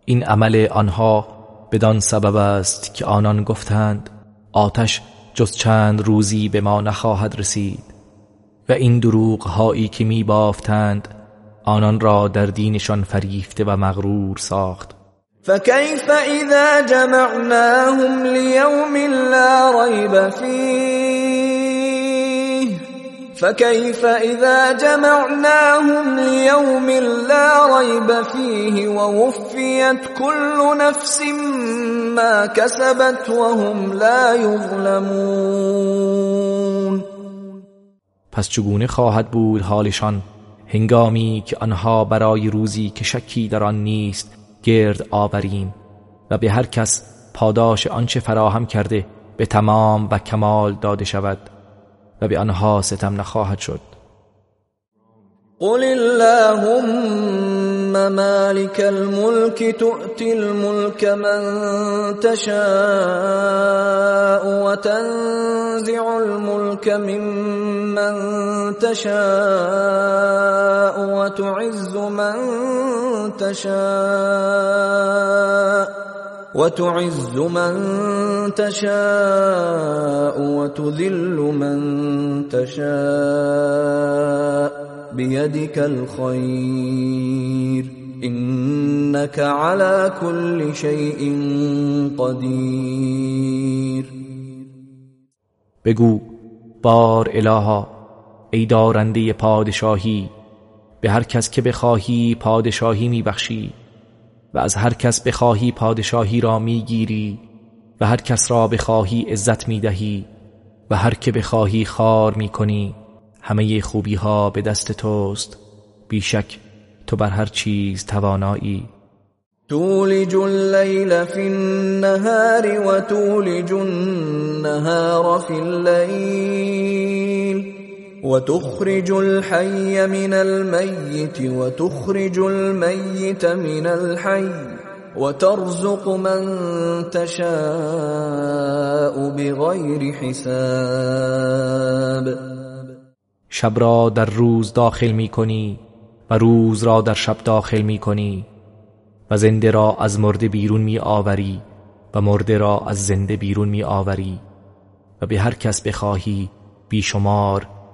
این عمل آنها بدان سبب است که آنان گفتند آتش جز چند روزی به ما نخواهد رسید و این دروغ هایی که می بافتند آنان را در دینشان فریفته و مغرور ساخت. فكيف اذا جمعناهم ليوم لا ريب فيه فكيف اذا جمعناهم ليوم لا ريب فيه ووفيت كل نفس ما كسبت وهم لا يظلمون پس چگونه خواهد بود حالشان؟ هنگامی که آنها برای روزی که شکی در آن نیست گرد آوریم و به هر کس پاداش آنچه فراهم کرده به تمام و کمال داده شود. و به آنها ستم نخواهد شد. قل اللهم مالك الملك تؤتي الملك من تشاء وتنزع الملك ممن تشاء وتعز من تشاء. وتعز من تشاء وتذل من تشاء بيدك الخير. انك على كل شيء قدیر بگو بار الها ای دارنده پادشاهی به هر کس که بخواهی پادشاهی میبخشی. و از هر کس بخواهی پادشاهی را می‌گیری و هر کس را بخواهی عزت می‌دهی و هر که بخواهی خار می‌کنی همه خوبی ها به دست توست. بیشک تو بر هر چیز توانایی. تولج الليل في النهار وتولج النهار في الليل وتخرج الحي من الميت وتخرج الميت من الحي وترزق من تشاء بغير حساب. شب را در روز داخل می کنی و روز را در شب داخل می کنی و زنده را از مرده بیرون می آوری و مرده را از زنده بیرون می آوری و به هر کس بخواهی بیشمار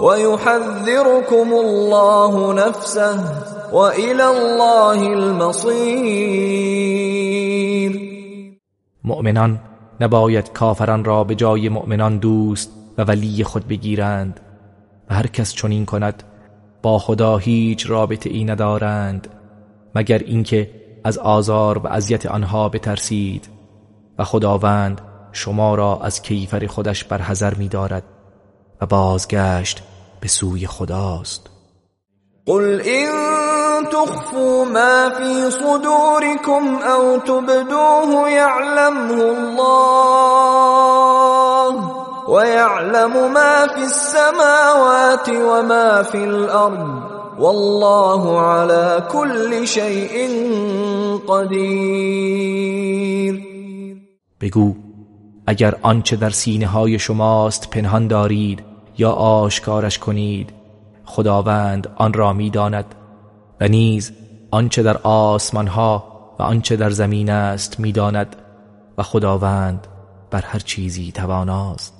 ويحذركم الله نفسه وإلى الله المصير. مؤمنان نباید کافران را به جای مؤمنان دوست و ولی خود بگیرند و هر کس چنین کند با خدا هیچ رابطه ای ندارند مگر اینکه از آزار و اذیت آنها بترسید و خداوند شما را از کیفر خودش برحذر می‌دارد و بازگشت به سوی خداست. قل إن تخفوا ما في صدوركم أو تبدوه يعلمه الله ويعلم ما في السماوات وما في الأرض والله على كل شيء قدیر بگو اگر آنچه در سینه های شماست پنهان دارید یا آشکارش کنید خداوند آن را می‌داند و نیز آنچه در آسمان ها و آنچه در زمین است می‌داند و خداوند بر هر چیزی تواناست.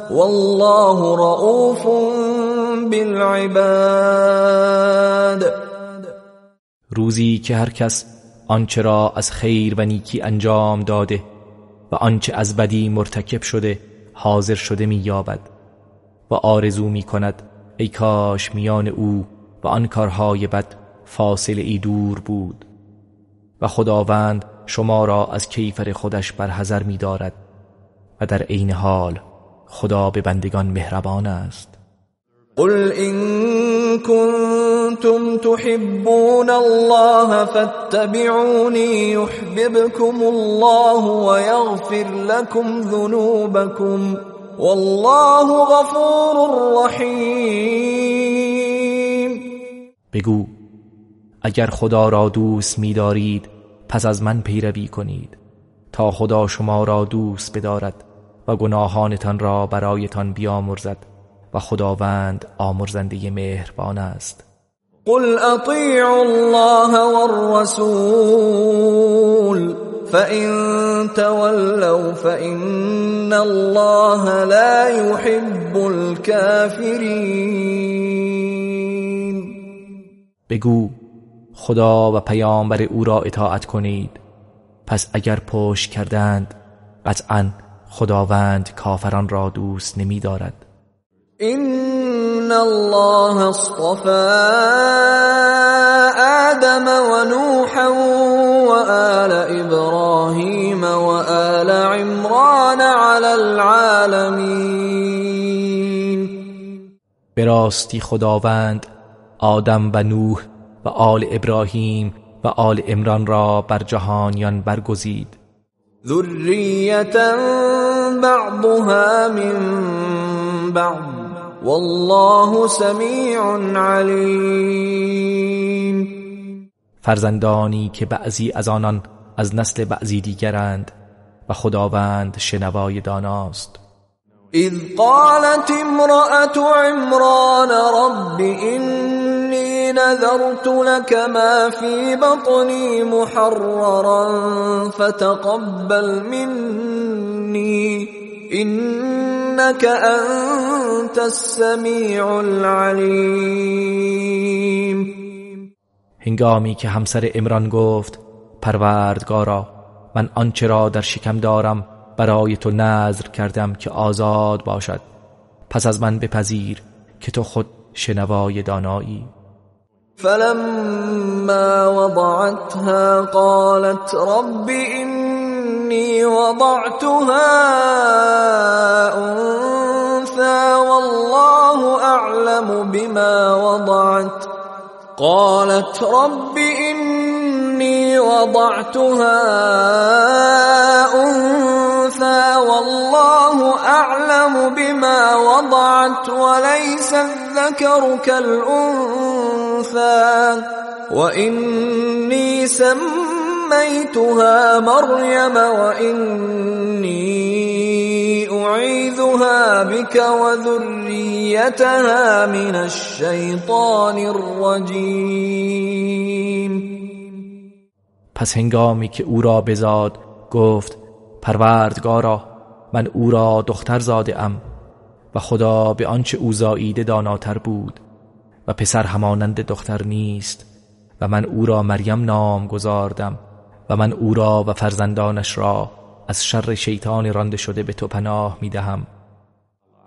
والله رؤوف بالعباد. روزی که هر کس آنچه را از خیر و نیکی انجام داده و آنچه از بدی مرتکب شده حاضر شده مییابد و آرزو می کند ای کاش میان او و آن کارهای بد فاصله ای دور بود. و خداوند شما را از کیفر خودش برحذر می دارد و در عین حال خدا به بندگان مهربان است. قل إن كنتم تحبون الله فاتبعوني يحببكم الله ويغفر لكم ذنوبكم والله غفور رحیم بگو اگر خدا را دوست می‌دارید پس از من پیروی کنید. تا خدا شما را دوست بدارد و گناهانتان را برایتان بیامرزد و خداوند آمرزنده مهربان است. قل اطیعوا الله والرسول فإن تولوا فإن الله لا يحب الكافرین. بگو خدا و پیامبر او را اطاعت کنید. پس اگر پشت کردند قطعا خداوند کافران را دوست نمی دارد. إن الله اصطفى آدم ونوحا وآل إبراهيم وآل عمران على العالمين. به راستی خداوند آدم و نوح و آل ابراهیم و آل عمران را بر جهانیان برگزید. ذریة بعضها من بعض والله سمیع علیم فرزندانی که بعضی از آنان از نسل بعضی دیگرند و خداوند شنوای داناست. اذ قالت امرأة عمران رب إني نذرت لك ما في بطني محررا فتقبل مني. انك انت السمیع العلیم هنگامی که همسر امران گفت پروردگارا من آنچه را در شکم دارم برای تو نظر کردم که آزاد باشد. پس از من بپذیر که تو خود شنوای دانایی. فلما وضعتها قالت رب إني وضعتها أنثى والله أعلم بما وضعت. قالت رب إني وضعتها أنثى والله أعلم بما وضعت وليس الذكر كالأنثى وإني سميت سميتها مريم وإني أعيذها بك وذريتها من الشیطان الرجیم پس هنگامی که أو را بزاد گفت پروردگارا من او را دختر زاده ام و خدا به آنچه او زاییده داناتر بود و پسر همانند دختر نیست و من او را مریم نام گذاردم و من او را و فرزندانش را از شر شیطان رانده شده به تو پناه می دهم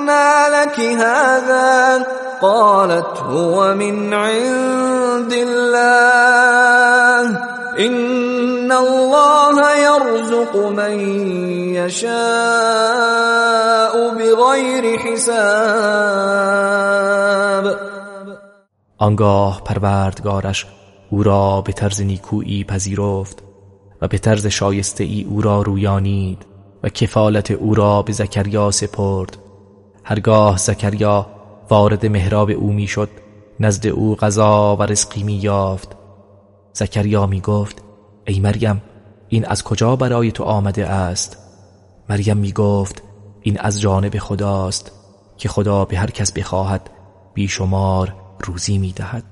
أنى لك هذا قالت هو من عند الله. ان الله يرزق من يشاء بغير حساب. آنگاه پروردگارش او را به طرز نیکویی پذیرفت و به طرز شایسته ای او را رویانید و کفالت او را به زکریا سپرد. هرگاه زکریا وارد محراب او می‌شد نزد او غذا و رزقی می یافت زکریا می گفت ای مریم این از کجا برای تو آمده است؟ مریم می گفت این از جانب خداست که خدا به هر کس بخواهد بیشمار روزی می دهد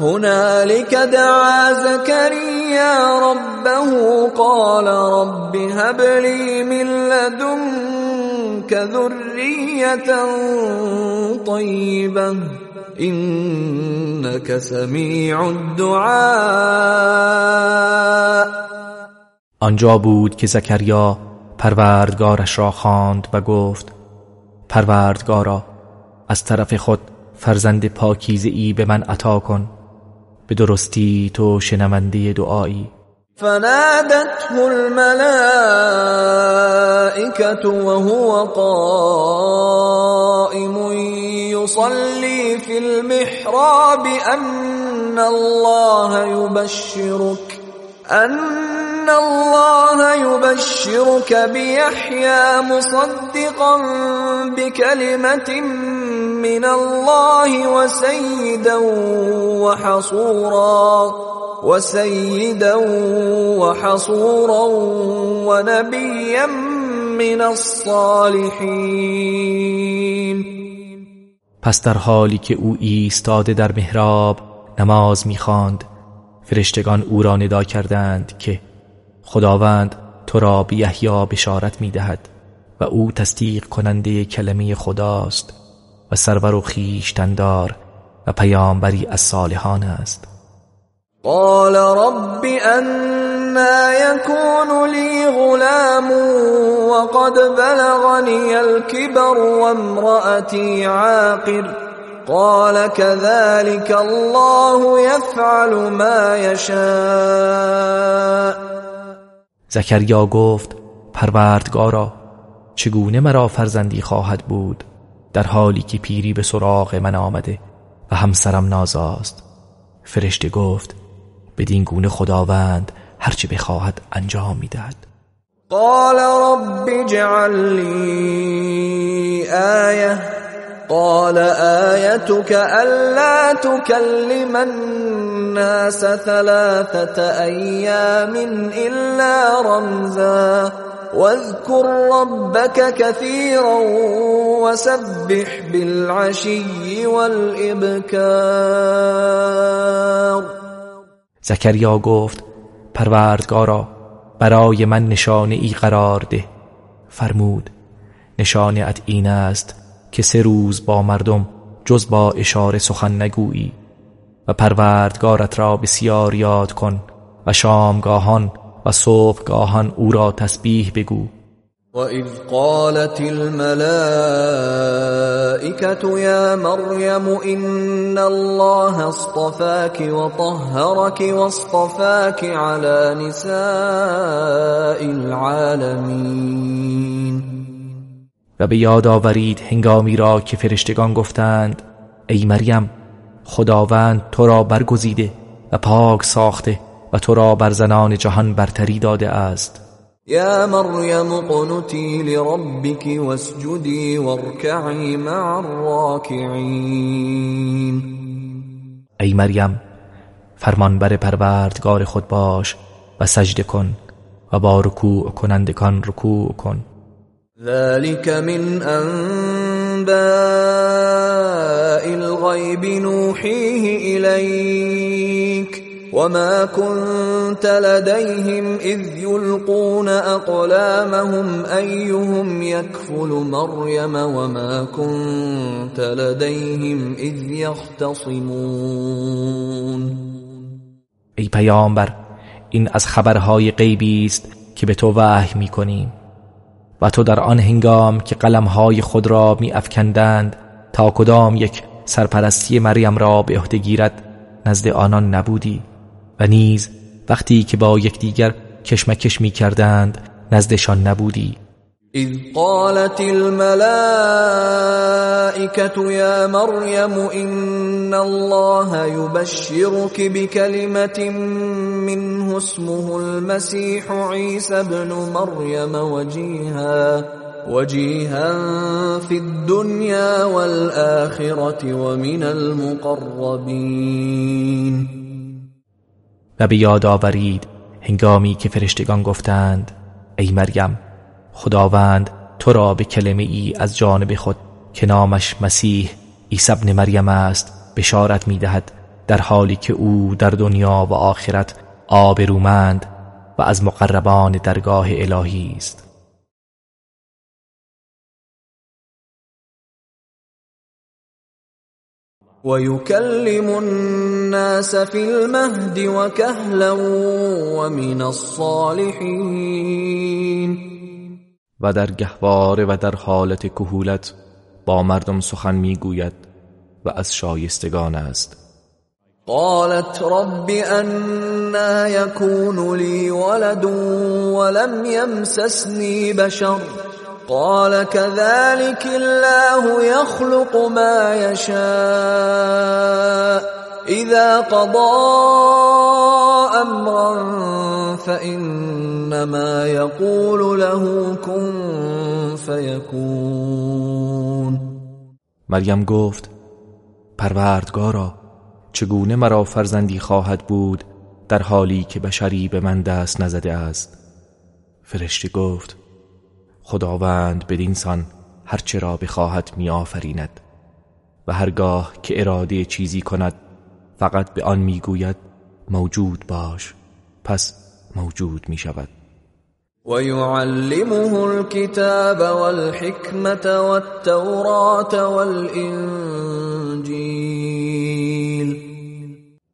هنالك دعا زكريا ربه قال رب هب لي من لدنك ذرية طيبة إنك سمیع الدعاء. آنجا بود که زکریا پروردگارش را خواند و گفت پروردگارا از طرف خود فرزند پاکیزه ای به من عطا کن. به درستی تو شنونده دعایی. فنادته الملائكة وهو قائم يصلي في المحراب أن الله يبشرك ان الله يبشرك بيحيى مصدقا بكلمه من الله وسيدا وحصورا وسيدا وحصورا ونبيا من الصالحين. پس در حالی که او ایستاده در محراب نماز می‌خواند. فرشتگان او را ندا کردند که خداوند تو را به یحیی بشارت می دهد و او تصدیق کننده کلمه خداست و سرور و خیشتندار و پیامبری از صالحان است. قال رب انا يكون لي غلام وقد بلغني الكبر وامرأتي عاقر قال كذلك الله يفعل ما يشاء. زکریا گفت پروردگارا چگونه مرا فرزندی خواهد بود در حالی که پیری به سراغ من آمده و همسرم نازاست؟ فرشته گفت بدین گونه خداوند هرچه بخواهد انجام می‌دهد. قال رب اجعل لی آیه قال آيتك ألا تكلم الناس ثلاثة أيام إلا رمزا واذكر ربك كثيرا وسبح بالعشي والإبكار. زکریا گفت پروردگارا برای من نشانه ای قرار ده. فرمود نشانه ات این است که سه روز با مردم جز با اشاره سخن نگویی و پروردگارت را بسیار یاد کن و شامگاهان و صبحگاهان او را تسبیح بگو. وإذ قالت الملائكة يا مريم إن الله اصطفاك وطهرك واصطفاك على نساء العالمين و به یاد آورید هنگامی را که فرشتگان گفتند ای مریم خداوند تو را برگزیده و پاک ساخته و تو را بر زنان جهان برتری داده است. یا مریم قنتی لربك واسجدی وارکعی مع الراکعین. ای مریم فرمانبر پروردگار خود باش و سجده کن و با رکوع کنندگان رکوع کن. ذلك من انباء الغيب نوحيه اليك وما كنت لديهم اذ يلقون اقلامهم ايهم يكفل مريم وما كنت لديهم اذ يختصمون ای پیامبر این از خبرهای غیبی است که به تو وحی می‌کنیم. و تو در آن هنگام که قلمهای خود را می افکندند تا کدام یک سرپرستی مریم را به عهده گیرد نزد آنان نبودی. و نیز وقتی که با یکدیگر کشمکش می کردند نزدشان نبودی. إذ قالت الملائكة يا مريم إن الله يبشرك بكلمة منه اسمه المسيح عيسى ابن مريم وجيها وجيها في الدنيا والآخرة ومن المقربين. و به یاد آورید هنگامی که فرشتگان گفتند ای مریم خداوند تو را به کلمه ای از جانب خود که نامش مسیح عیسی ابن مریم است بشارت می دهد در حالی که او در دنیا و آخرت آبرومند و از مقربان درگاه الهی است. ويكلم الناس في المهد وكهلا ومن الصالحين. و در گهواره و در حالت کهولت با مردم سخن می‌گوید و از شایستگان است. قالت رب انا يكون لي ولد ولم يمسسني بشر. قال كذلك الله يخلق ما يشاء. اذا قضى امرا فانما يقول له كن فيكون. مریم گفت پروردگارا چگونه مرا فرزندی خواهد بود در حالی که بشری به من دست نزده است؟ فرشته گفت خداوند بدین سان هرچه را بخواهد می آفریند و هرگاه که اراده چیزی کند فقط به آن می‌گوید موجود باش پس موجود می شود ويعلمه الكتاب والحكمة والتوراة والإنجيل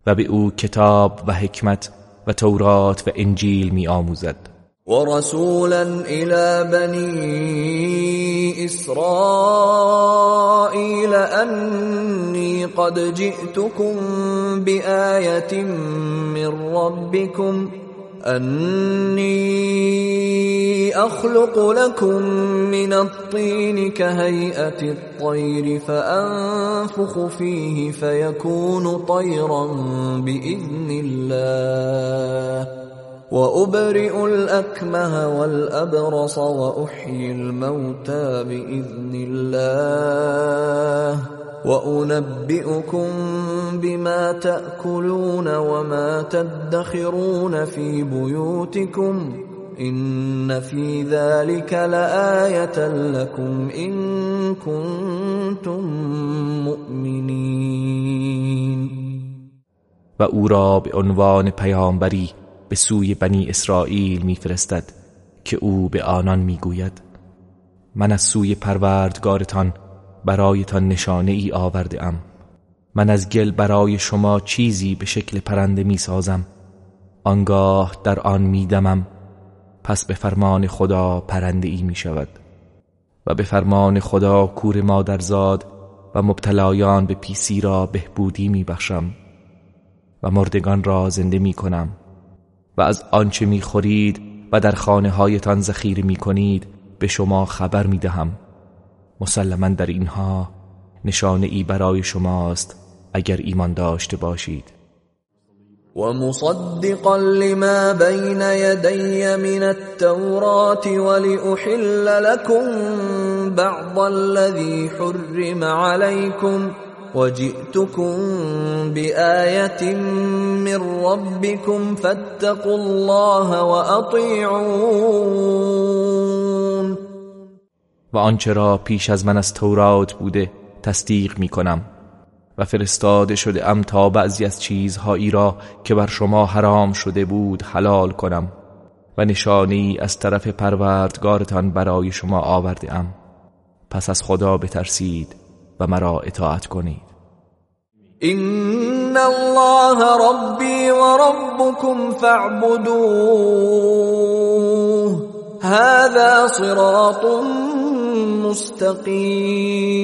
و به او کتاب و حکمت و تورات و انجیل می آموزد ورسولا إلى بني إسرائيل أني قد جئتكم بآية من ربكم أني أخلق لكم من الطين كهيئة الطير فأنفخ فيه فيكون طيرا بإذن الله وأبرئ الأكمه والأبرص وأحيي الموتى بإذن الله. وأنبئكم بما تأكلون وما تدخرون في بيوتكم. إن في ذلك لآية لكم إن كنتم مؤمنين. و أو را به عنوان پیامبری به سوی بنی اسرائیل میفرستد که او به آنان می‌گوید من از سوی پروردگارتان برایتان نشانه ای آورده ام من از گل برای شما چیزی به شکل پرنده می سازم آنگاه در آن میدمم پس به فرمان خدا پرنده ای می شود و به فرمان خدا کور مادرزاد و مبتلایان به پیسی را بهبودی می بخشم و مردگان را زنده می کنم و از آنچه می خورید و در خانه هایتان ذخیره می کنید به شما خبر می دهم مسلما در اینها نشانه ای برای شماست اگر ایمان داشته باشید. ومصدقا لما بين يدي من التوراة ولأحل لكم بعض الذي حرم عليكم وجئتكم بآية من ربكم فاتقوا الله وأطيعون و آنچه را پیش از من از تورات بوده تصدیق می کنم و فرستاده شده ام تا بعضی از چیزهایی را که بر شما حرام شده بود حلال کنم. و نشانی از طرف پروردگارتان برای شما آورده ام. پس از خدا بترسید. و مرا اطاعت کنید. این الله ربی و ربکم فاعبدوه. هذا صراط مستقیم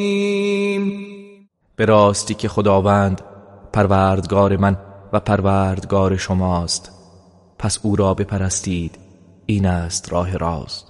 به راستی که خداوند پروردگار من و پروردگار شماست پس او را بپرستید این است راه راست.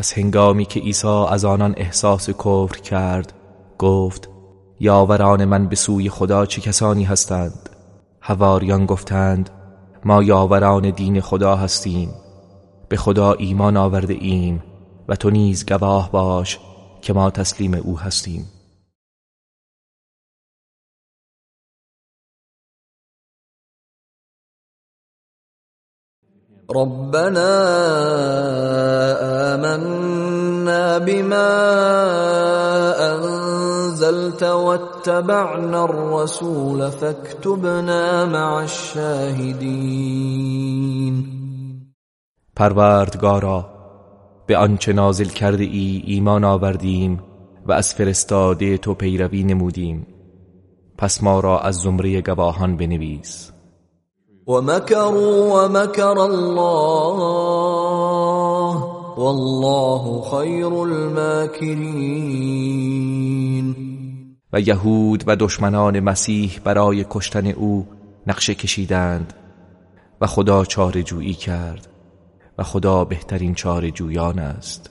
پس هنگامی که عیسی از آنان احساس کفر کرد گفت یاوران من به سوی خدا چه کسانی هستند؟ هواریان گفتند ما یاوران دین خدا هستیم. به خدا ایمان آورده ایم و تو نیز گواه باش که ما تسلیم او هستیم. ربنا آمنا بما انزلت واتبعنا الرسول فاكتبنا مع الشاهدين. پروردگارا به آنچه نازل کرده ای ایمان آوردیم و از فرستاده تو پیروی نمودیم. پس ما را از زمره گواهان بنویس. ومكروا ومكر الله والله خیر الماکرین و یهود و دشمنان مسیح برای کشتن او نقشه کشیدند و خدا چاره جویی کرد و خدا بهترین چاره جویان است.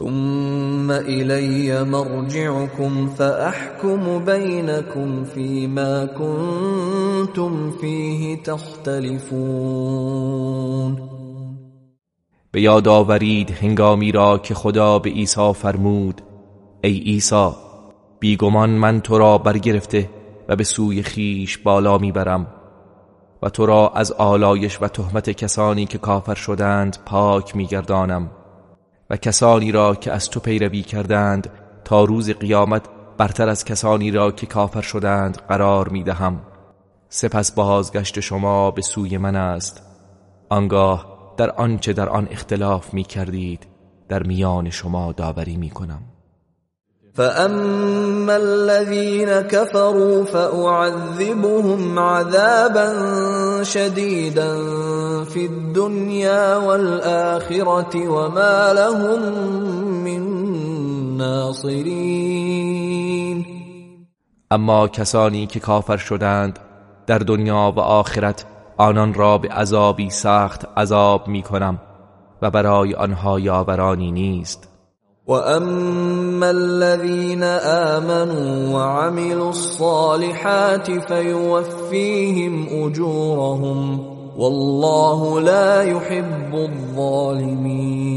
ثم إلي مرجعكم فأحكم بينكم فيما كنتم فيه تختلفون. به یاد آورید هنگامی را که خدا به عیسی فرمود ای عیسی بیگمان من تو را برگرفته و به سوی خیش بالا می‌برم و تو را از آلایش و تهمت کسانی که کافر شدند پاک میگردانم. و کسانی را که از تو پیروی کردند تا روز قیامت برتر از کسانی را که کافر شدند قرار می دهم سپس بازگشت شما به سوی من است. آنگاه در آنچه در آن اختلاف می کردید در میان شما داوری می کنم فأما الذين كفروا فأعذبهم عذابا شديدا في الدنيا والآخرة وما لهم من ناصرين اما کسانی که کافر شدند در دنیا و آخرت آنان را به عذابی سخت عذاب می کنم و برای آنها یاورانی نیست. واما الذين امنوا وعملوا الصالحات فيوفيهم اجورهم والله لا يحب الظالمين.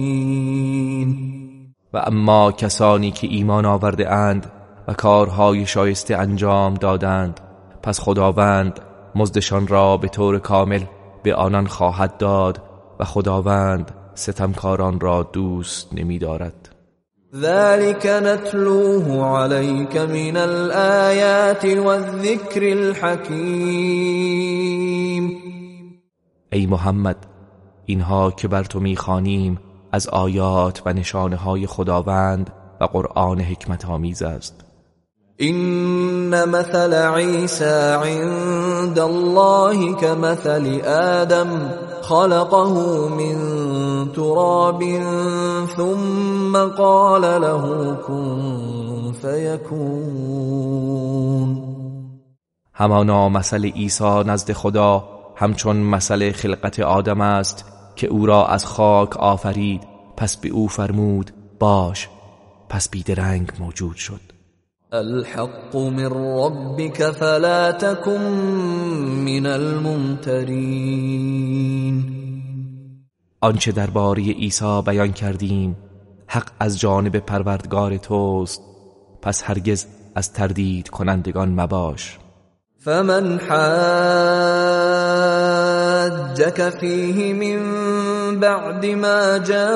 و اما کسانی که ایمان آورده اند و کارهای شایسته انجام دادند پس خداوند مزدشان را به طور کامل به آنان خواهد داد و خداوند ستمکاران را دوست نمی دارد ذلك نتلوه عليك من الآيات والذكر الحكيم. ای محمد اینها که بر تو می‌خوانیم از آیات و نشانه خداوند و قرآن حکمت آمیز است. این مثل عیسی عند الله كمثل آدم خلقه من تراب ثم قال له كن فيكون. همانا مثل عیسی نزد خدا همچون مثل خلقت آدم است که او را از خاک آفرید پس به او فرمود باش پس بیدرنگ موجود شد. الحق من ربك فلا تكن من الممترین. آنچه درباره عیسی بیان کردیم حق از جانب پروردگار توست. پس هرگز از تردید کنندگان مباش. فمن حاجك فيه من بعد ما جاءك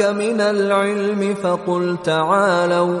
من العلم فقل تعالوا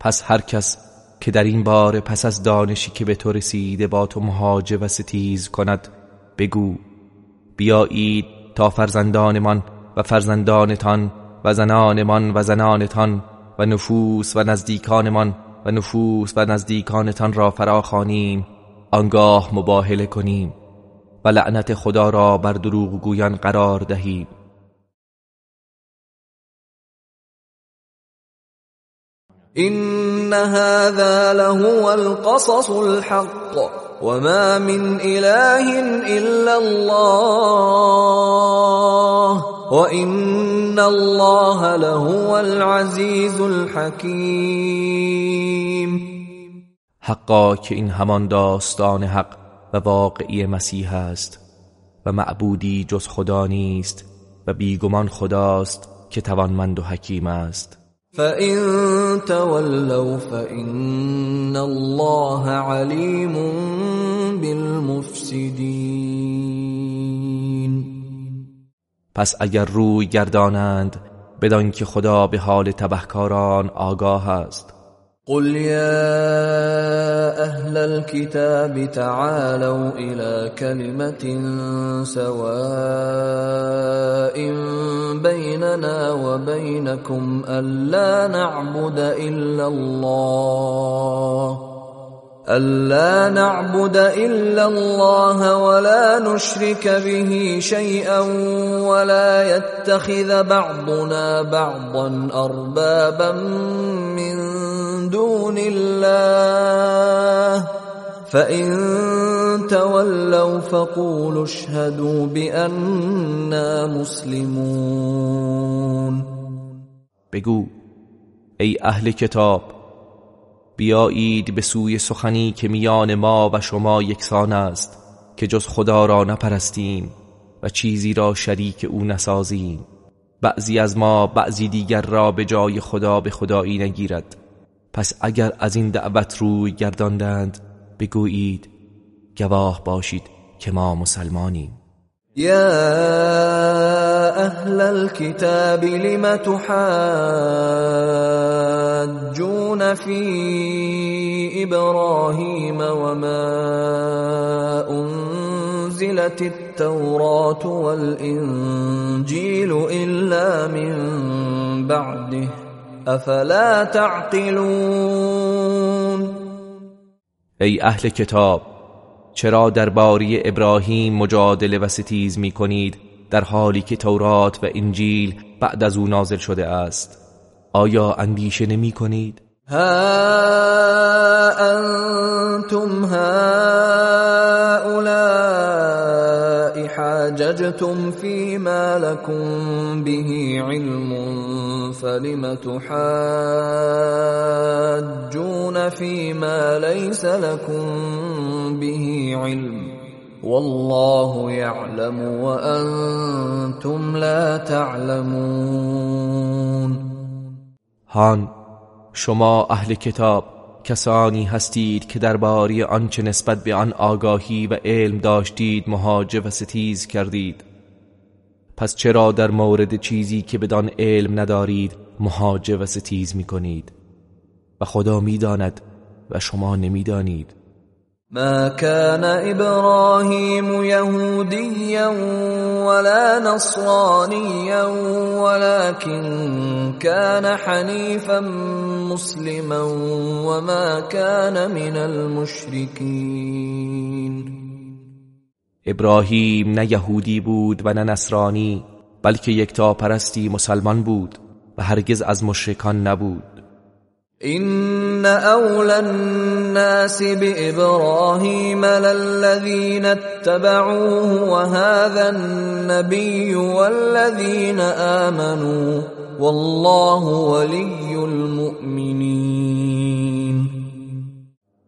پس هر کس که در این بار پس از دانشی که به تو رسیده با تو مهاجه و ستیز کند بگو بیایید تا فرزندانمان و فرزندانتان و زنانمان و زنانتان و نفوس و نزدیکانمان و نفوس و نزدیکانتان را فراخوانیم آنگاه مباهله کنیم و لعنت خدا را بر دروغگویان قرار دهیم. إن هذا لهو القصص الحق وما من إله إلا الله وإن الله لهو العزيز الحكيم حقا که این همان داستان حق و واقعی مسیح است و معبودی جز خدا نیست و بیگمان خداست که توانمند و حکیم است. فَإِن تَوَلَّوْا فَإِنَّ اللَّهَ عَلِيمٌ بِالْمُفْسِدِينَ پس اگر روی گردانند بدان که خدا به حال تبهکاران آگاه است. قل يا أهل الكتاب تعالوا إلى كلمة سواء بيننا وبينكم ألا نعبد إلا الله ألا نعبد إلا الله ولا نشرك به شيئا ولا يتخذ بعضنا بعضا أربابا من دون الله فإن تولوا فقولوا اشهدوا بأننا مسلمون بگو ای أهل کتاب بیایید به سوی سخنی که میان ما و شما یکسان است که جز خدا را نپرستیم و چیزی را شریک او نسازیم. بعضی از ما بعضی دیگر را به جای خدا به خدایی نگیرد. پس اگر از این دعوت روی گرداندند بگویید گواه باشید که ما مسلمانیم. یا اهل الكتاب لم تحاجون في ابراهیم وما انزلت التوراة والانجیل الا من بعده افلا تعقلون ای اهل کتاب چرا درباره ابراهیم مجادله و ستیز می کنید در حالی که تورات و انجیل بعد از او نازل شده است آیا اندیشه نمی کنید؟ ها انتم هؤلاء حاججتم فيما لكم به علم فلم تحاجون فيما ليس لكم به علم والله يعلم وانتم لا تعلمون. هان شما اهل کتاب کسانی هستید که درباره آنچه نسبت به آن آگاهی و علم داشتید مهاجه و ستیز کردید. پس چرا در مورد چیزی که بدان علم ندارید مهاجه و ستیز می کنید و خدا می‌داند و شما نمی‌دانید. ما كان ابراهيم يهوديا ولا نصرانيا ولكن كان حنيفا مسلما وما كان من المشركين. ابراهیم نه یهودی بود و نه نصرانی بلکه یکتا پرستی مسلمان بود و هرگز از مشرکان نبود. إن أولى الناس بإبراهيم للذين اتبعوه وهذا النبي والذين آمنوا والله ولي المؤمنين.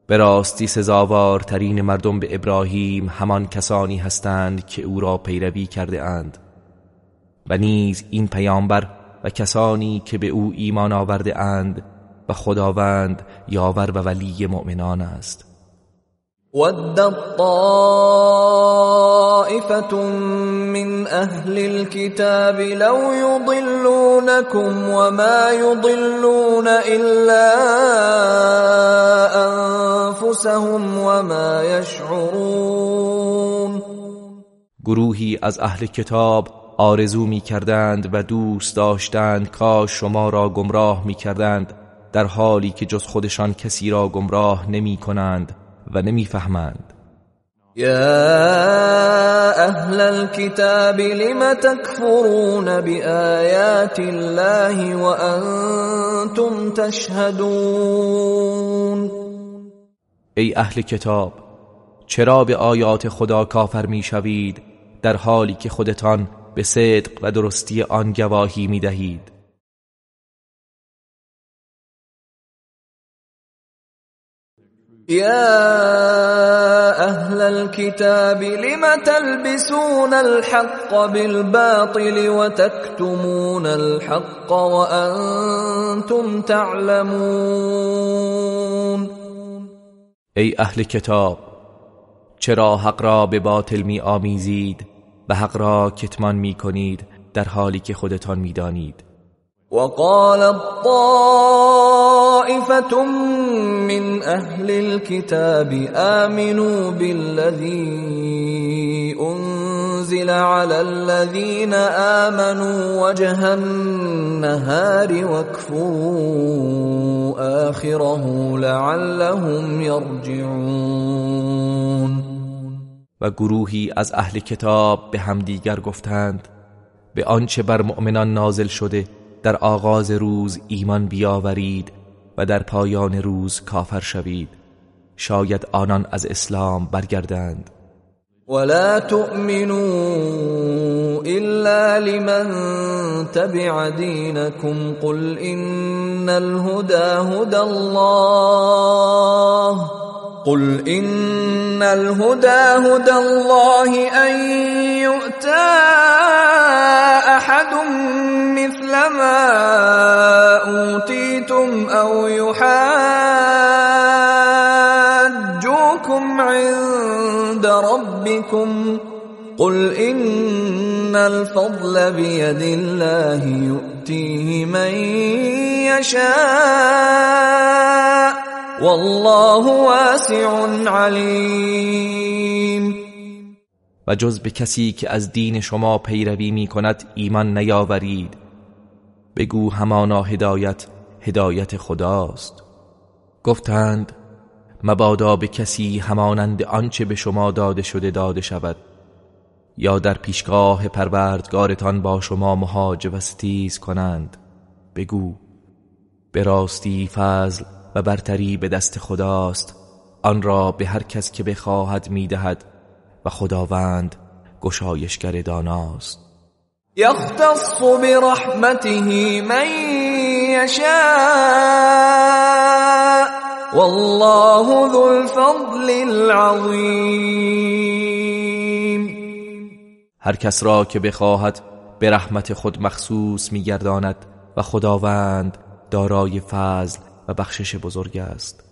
به راستی سزاوارترین مردم به ابراهیم همان کسانی هستند که او را پیروی کرده اند. و نیز این پیامبر و کسانی که به او ایمان آورده اند و خداوند یاور و ولی مؤمنان است. ود طائفة من اهل الكتاب لو يضلونكم وما يضلون الا انفسهم وما يشعرون. گروهی از اهل کتاب آرزو می کردند و دوست داشتند کاش شما را گمراه می کردند در حالی که جز خودشان کسی را گمراه نمی کنند و نمی فهمند یا اهل الكتاب لم تكفرون بآیات الله وانتم تشهدون؟ ای اهل کتاب چرا به آیات خدا کافر می شوید در حالی که خودتان به صدق و درستی آن گواهی می دهید يا اهل الكتاب لم تلبسون الحق بالباطل وتكتمون الحق وانتم تعلمون؟ ای اهل کتاب چرا حق را به باطل می آمیزید؟ و حق را کتمان می کنید در حالی که خودتان می دانید. وقال الطائفة من أهل الكتاب آمنوا بالذي أنزل على الذين آمنوا وجه النهار واكفروا آخره لعلهم يرجعون و گروهی از اهل کتاب به همدیگر گفتند به آنچه بر مؤمنان نازل شده در آغاز روز ایمان بیاورید و در پایان روز کافر شوید. شاید آنان از اسلام برگردند. ولا تؤمنوا الا لمن تبع دينكم قل ان الهدى هدى الله قل ان الهدى هدى الله ان يؤتى ما اوتيتم او يحاجوكم عند ربكم قل ان الفضل بيد الله يؤتيه من يشاء والله واسع علیم و جز به کسی که از دین شما پیروی می کند ایمان نیاورید. بگو همانا هدایت هدایت خداست. گفتند مبادا به کسی همانند آنچه به شما داده شده داده شود. یا در پیشگاه پروردگارتان با شما مهاج و ستیز کنند. بگو به راستی فضل و برتری به دست خداست. آن را به هر کس که بخواهد می‌دهد و خداوند گشایشگر داناست. یختص برحمته من یشاء والله ذو الفضل العظیم هر کس را که بخواهد به رحمت خود مخصوص میگرداند و خداوند دارای فضل و بخشش بزرگ است.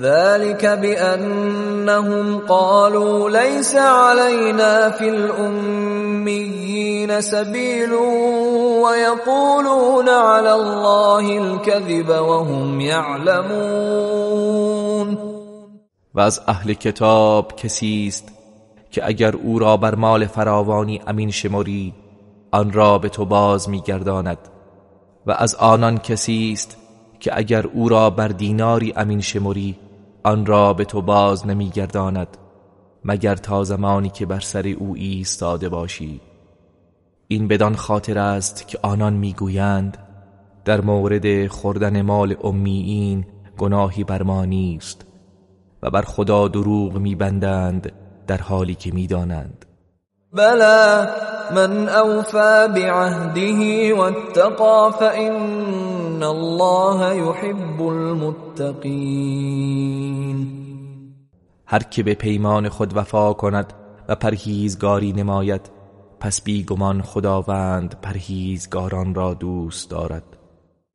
ذلك بأنهم قالوا ليس علينا في الأميين سبيل ويقولون على الله الكذب وهم يعلمون. و از اهل کتاب کسی است که اگر او را بر مال فراوانی امین شمری آن را به تو باز میگرداند. و از آنان کسی است که اگر او را بر دیناری امین شمری آن را به تو باز نمیگرداند مگر تا زمانی که بر سر او ایستاده باشی. این بدان خاطر است که آنان می‌گویند در مورد خوردن مال امیین گناهی بر ما نیست و بر خدا دروغ میبندند در حالی که می‌دانند. بلا من اوفى بعهده واتقى فإن الله يحب المتقین هر که به پیمان خود وفا کند و پرهیزگاری نماید پس بیگمان خداوند پرهیزگاران را دوست دارد.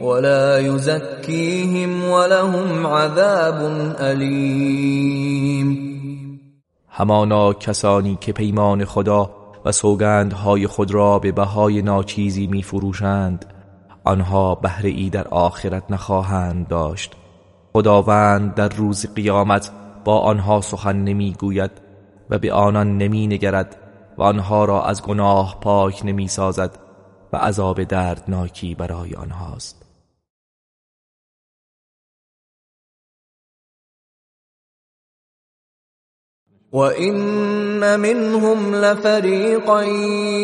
ولا يزكيهم ولهم عذاب علیم همانا کسانی که پیمان خدا و سوگندهای خود را به بهای ناچیزی می فروشند آنها بهره ای در آخرت نخواهند داشت. خداوند در روز قیامت با آنها سخن نمی گوید و به آنان نمی نگرد و آنها را از گناه پاک نمی سازد و عذاب دردناکی برای آنهاست. وَإِنَّ مِنْهُمْ لَفَرِيقًا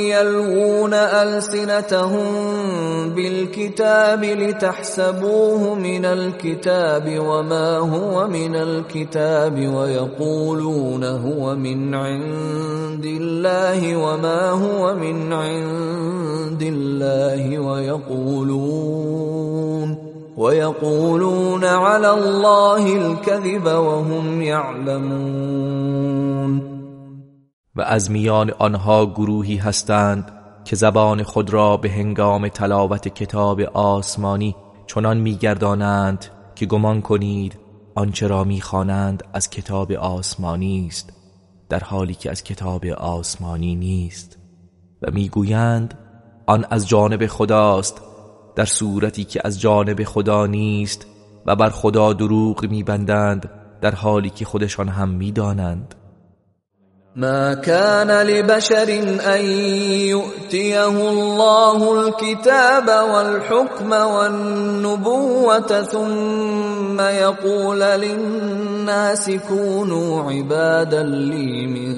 يَلْوُونَ أَلْسِنَتَهُم بِالْكِتَابِ لِتَحْسَبُوهُ مِنَ الْكِتَابِ وَمَا هُوَ مِنَ الْكِتَابِ وَيَقُولُونَ هُوَ مِنْ عِندِ اللَّهِ وَمَا هُوَ مِنْ عِندِ اللَّهِ وَيَقُولُونَ ويقولون على الله الكذب وهم يعلمون. و از میان آنها گروهی هستند که زبان خود را به هنگام تلاوت کتاب آسمانی چنان میگردانند که گمان کنید آنچه را می‌خوانند از کتاب آسمانی است در حالی که از کتاب آسمانی نیست. و می‌گویند آن از جانب خداست در صورتی که از جانب خدا نیست و بر خدا دروغ میبندند در حالی که خودشان هم می‌دانند. ما كان لبشر ان يؤتيه الله الكتاب والحكم والنبوة ثم يقول للناس كونوا عبادا لي من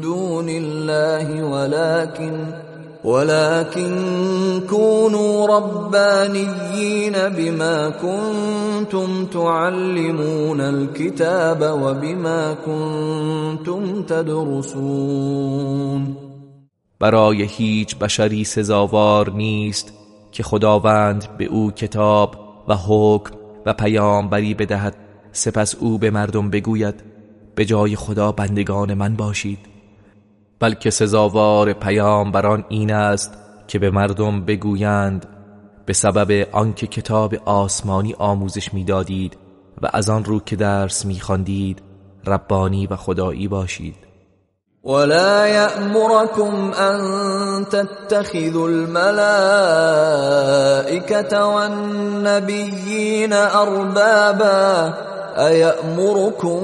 دون الله ولكن ولكن كونوا ربانيين بما كنتم تعلمون الكتاب وبما كنتم تدرسون. برای هیچ بشری سزاوار نیست که خداوند به او کتاب و حکم و پیامبری بدهد سپس او به مردم بگوید به جای خدا بندگان من باشید. بلکه سزاوار پیامبران این است که به مردم بگویند به سبب آنکه کتاب آسمانی آموزش می‌دادید و از آن رو که درس میخواندید ربانی و خدایی باشید. ولا يأمركم أن تتخذوا الملائكة والنبيين أربابا أيأمركم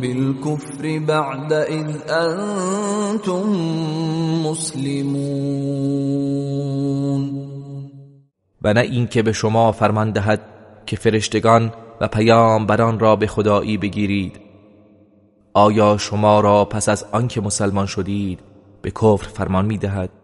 بالكفر بعد اذ انتم مسلمون. و نه اینکه به شما فرمان دهد که فرشتگان و پیامبران را به خدایی بگیرید. آیا شما را پس از آنکه مسلمان شدید به کفر فرمان می‌دهد؟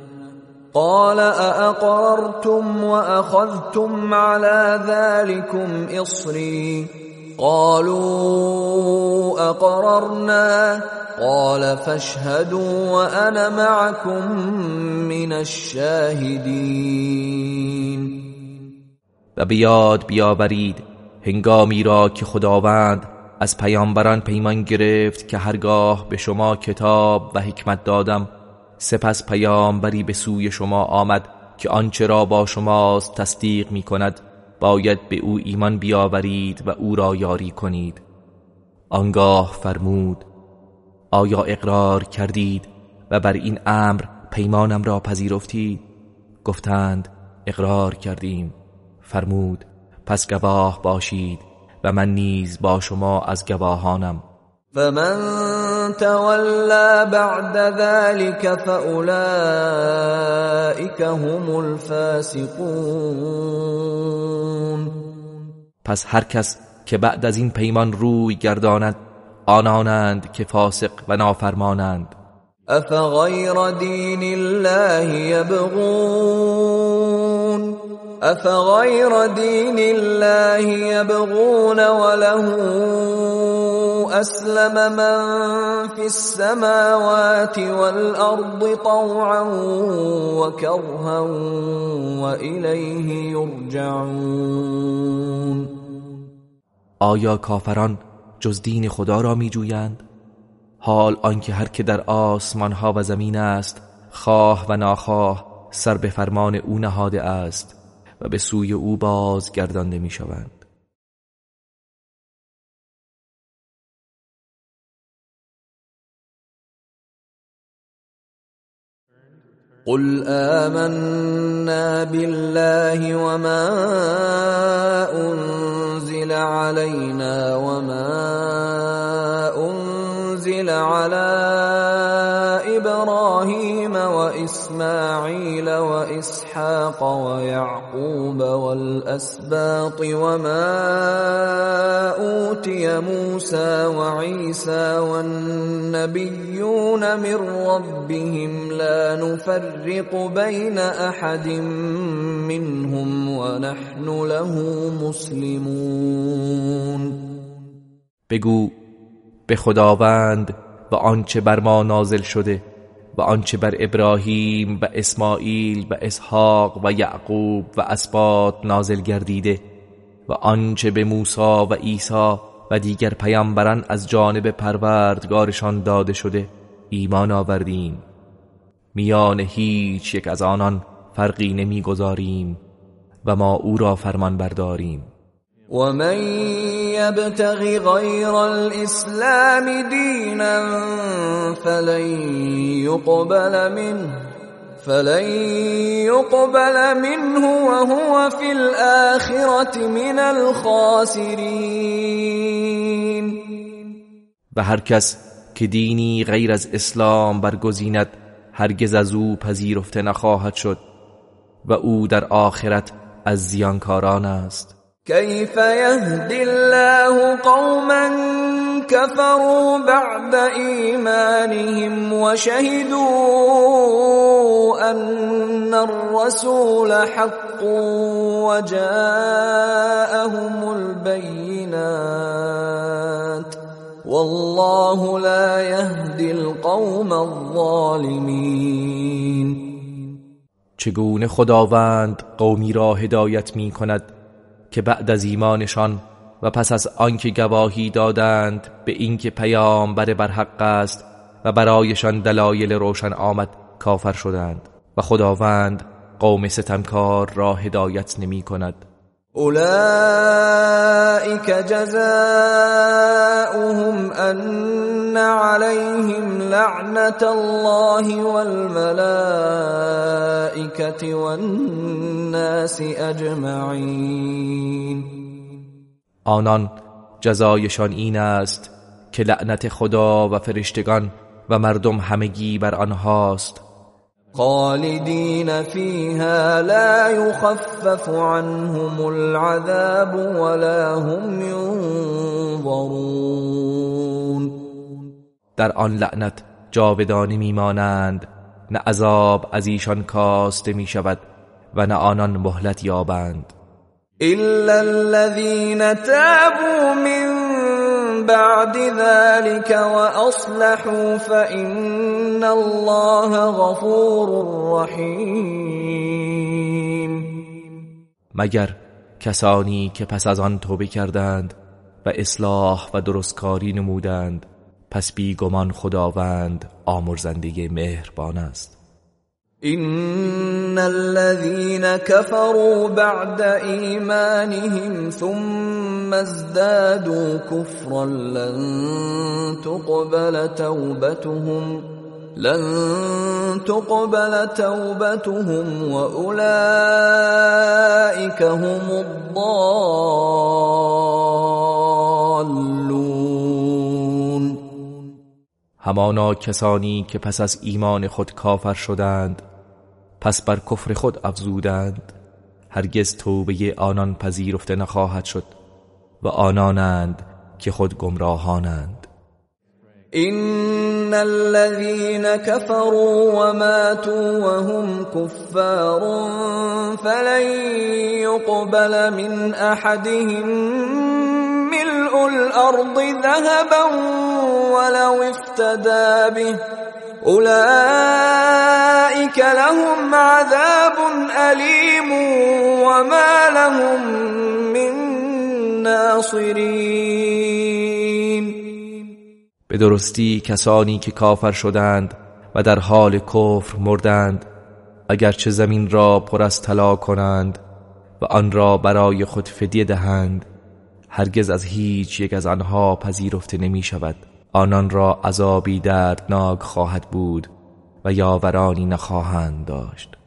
قال أأقررتم وأخذتم على ذلكم إصري؟ قالوا أقررنا. قال فاشهدوا وأنا معكم من الشاهدين. و بیاد بیاورید هنگامی را که خداوند از پیامبران پیمان گرفت که هرگاه به شما کتاب و حکمت دادم سپس پیامبری به سوی شما آمد که آنچه را با شماست تصدیق می کند. باید به او ایمان بیاورید و او را یاری کنید. آنگاه فرمود آیا اقرار کردید و بر این امر پیمانم را پذیرفتید؟ گفتند اقرار کردیم. فرمود پس گواه باشید و من نیز با شما از گواهانم. فمن تولى بعد ذلك فأولئك هم الفاسقون. پس هر کس که بعد از این پیمان روی گرداند آنانند که فاسق و نافرمانند. افغیر دین الله یبغون افغیر دین الله یبغون وله اسلم من في السماوات والارض طوعا وكرها واليه يرجعون آیا کافران جز دین خدا را می جویند؟ حال آنکه هر که در آسمان ها و زمین است خواه و ناخواه سر به فرمان او نهاده است و به سوی او بازگردانده می قل آمنا بالله وما أنزل علينا وما أنزل على إبراهيم وإسماعيل وإسحاق ويعقوب والأسباط وما أوتي موسى وعيسى والنبيون من ربهم لا نفرق بين أحد منهم ونحن له مسلمون. بگو به خداوند و آنچه بر ما نازل شده و آنچه بر ابراهیم و اسماعیل و اسحاق و یعقوب و اسباط نازل گردیده و آنچه به موسی و عیسی و دیگر پیامبران از جانب پروردگارشان داده شده ایمان آوردیم. میان هیچ یک از آنان فرقی نمی‌گذاریم و ما او را فرمان برداریم. ومن يبتغ غير الإسلام دينا فلن يقبل منه فلن يقبل منه وهو في الآخرة من الخاسرين. و هر کس که دینی غیر از اسلام برگزیند هرگز از او پذیرفته نخواهد شد و او در آخرت از زیانکاران است. كيف يهدي الله قوما كفروا بعد ايمانهم وشهدوا ان الرسول حق وجاءهم البينات والله لا يهدي القوم الظالمين. چگونه خداوند قومی را هدایت می کند که بعد از ایمانشان و پس از آنکه گواهی دادند به اینکه پیامبر بر حق است و برایشان دلایل روشن آمد کافر شدند و خداوند قوم ستمکار را هدایت نمی کند. اولئك جزاؤهم ان عليهم لعنت الله والملائكه والناس اجمعین آنان جزایشان این است که لعنت خدا و فرشتگان و مردم همگی بر آنهاست. خالدين فيها لا يخفف عنهم العذاب ولا هم ينظرون در آن لعنت جاودانی میمانند نه عذاب از ایشان کاسته می شود و نه آنان مهلت یابند. الا الذين تابوا من بعد ذلك واصلحوا فان الله غفور رحیم مگر کسانی که پس از آن توبه کردند و اصلاح و درستکاری نمودند پس بیگمان خداوند آمرزنده مهربان است. ان الذين كفروا بعد ايمانهم ثم ازدادوا كفرا لن تقبل توبتهم لن تقبل توبتهم واولئك هم الضالون همانا کسانی که پس از ایمان خود کافر شدند پس بر کفر خود افزودند. هرگز توبه آنان پذیرفته نخواهد شد و آنانند که خود گمراهانند. ان الذين كفروا وماتوا وهم كفار فلن يقبل من احدهم ملء الارض ذهبا ولو افتدى به اولئك لهم عذاب الیم وما لهم من ناصرین به درستی کسانی که کافر شدند و در حال کفر مردند اگرچه زمین را پر از طلا کنند و آن را برای خود فدیه دهند هرگز از هیچ یک از آنها پذیرفته نمی شود آنان را عذابی دردناک خواهد بود و یاورانی نخواهند داشت.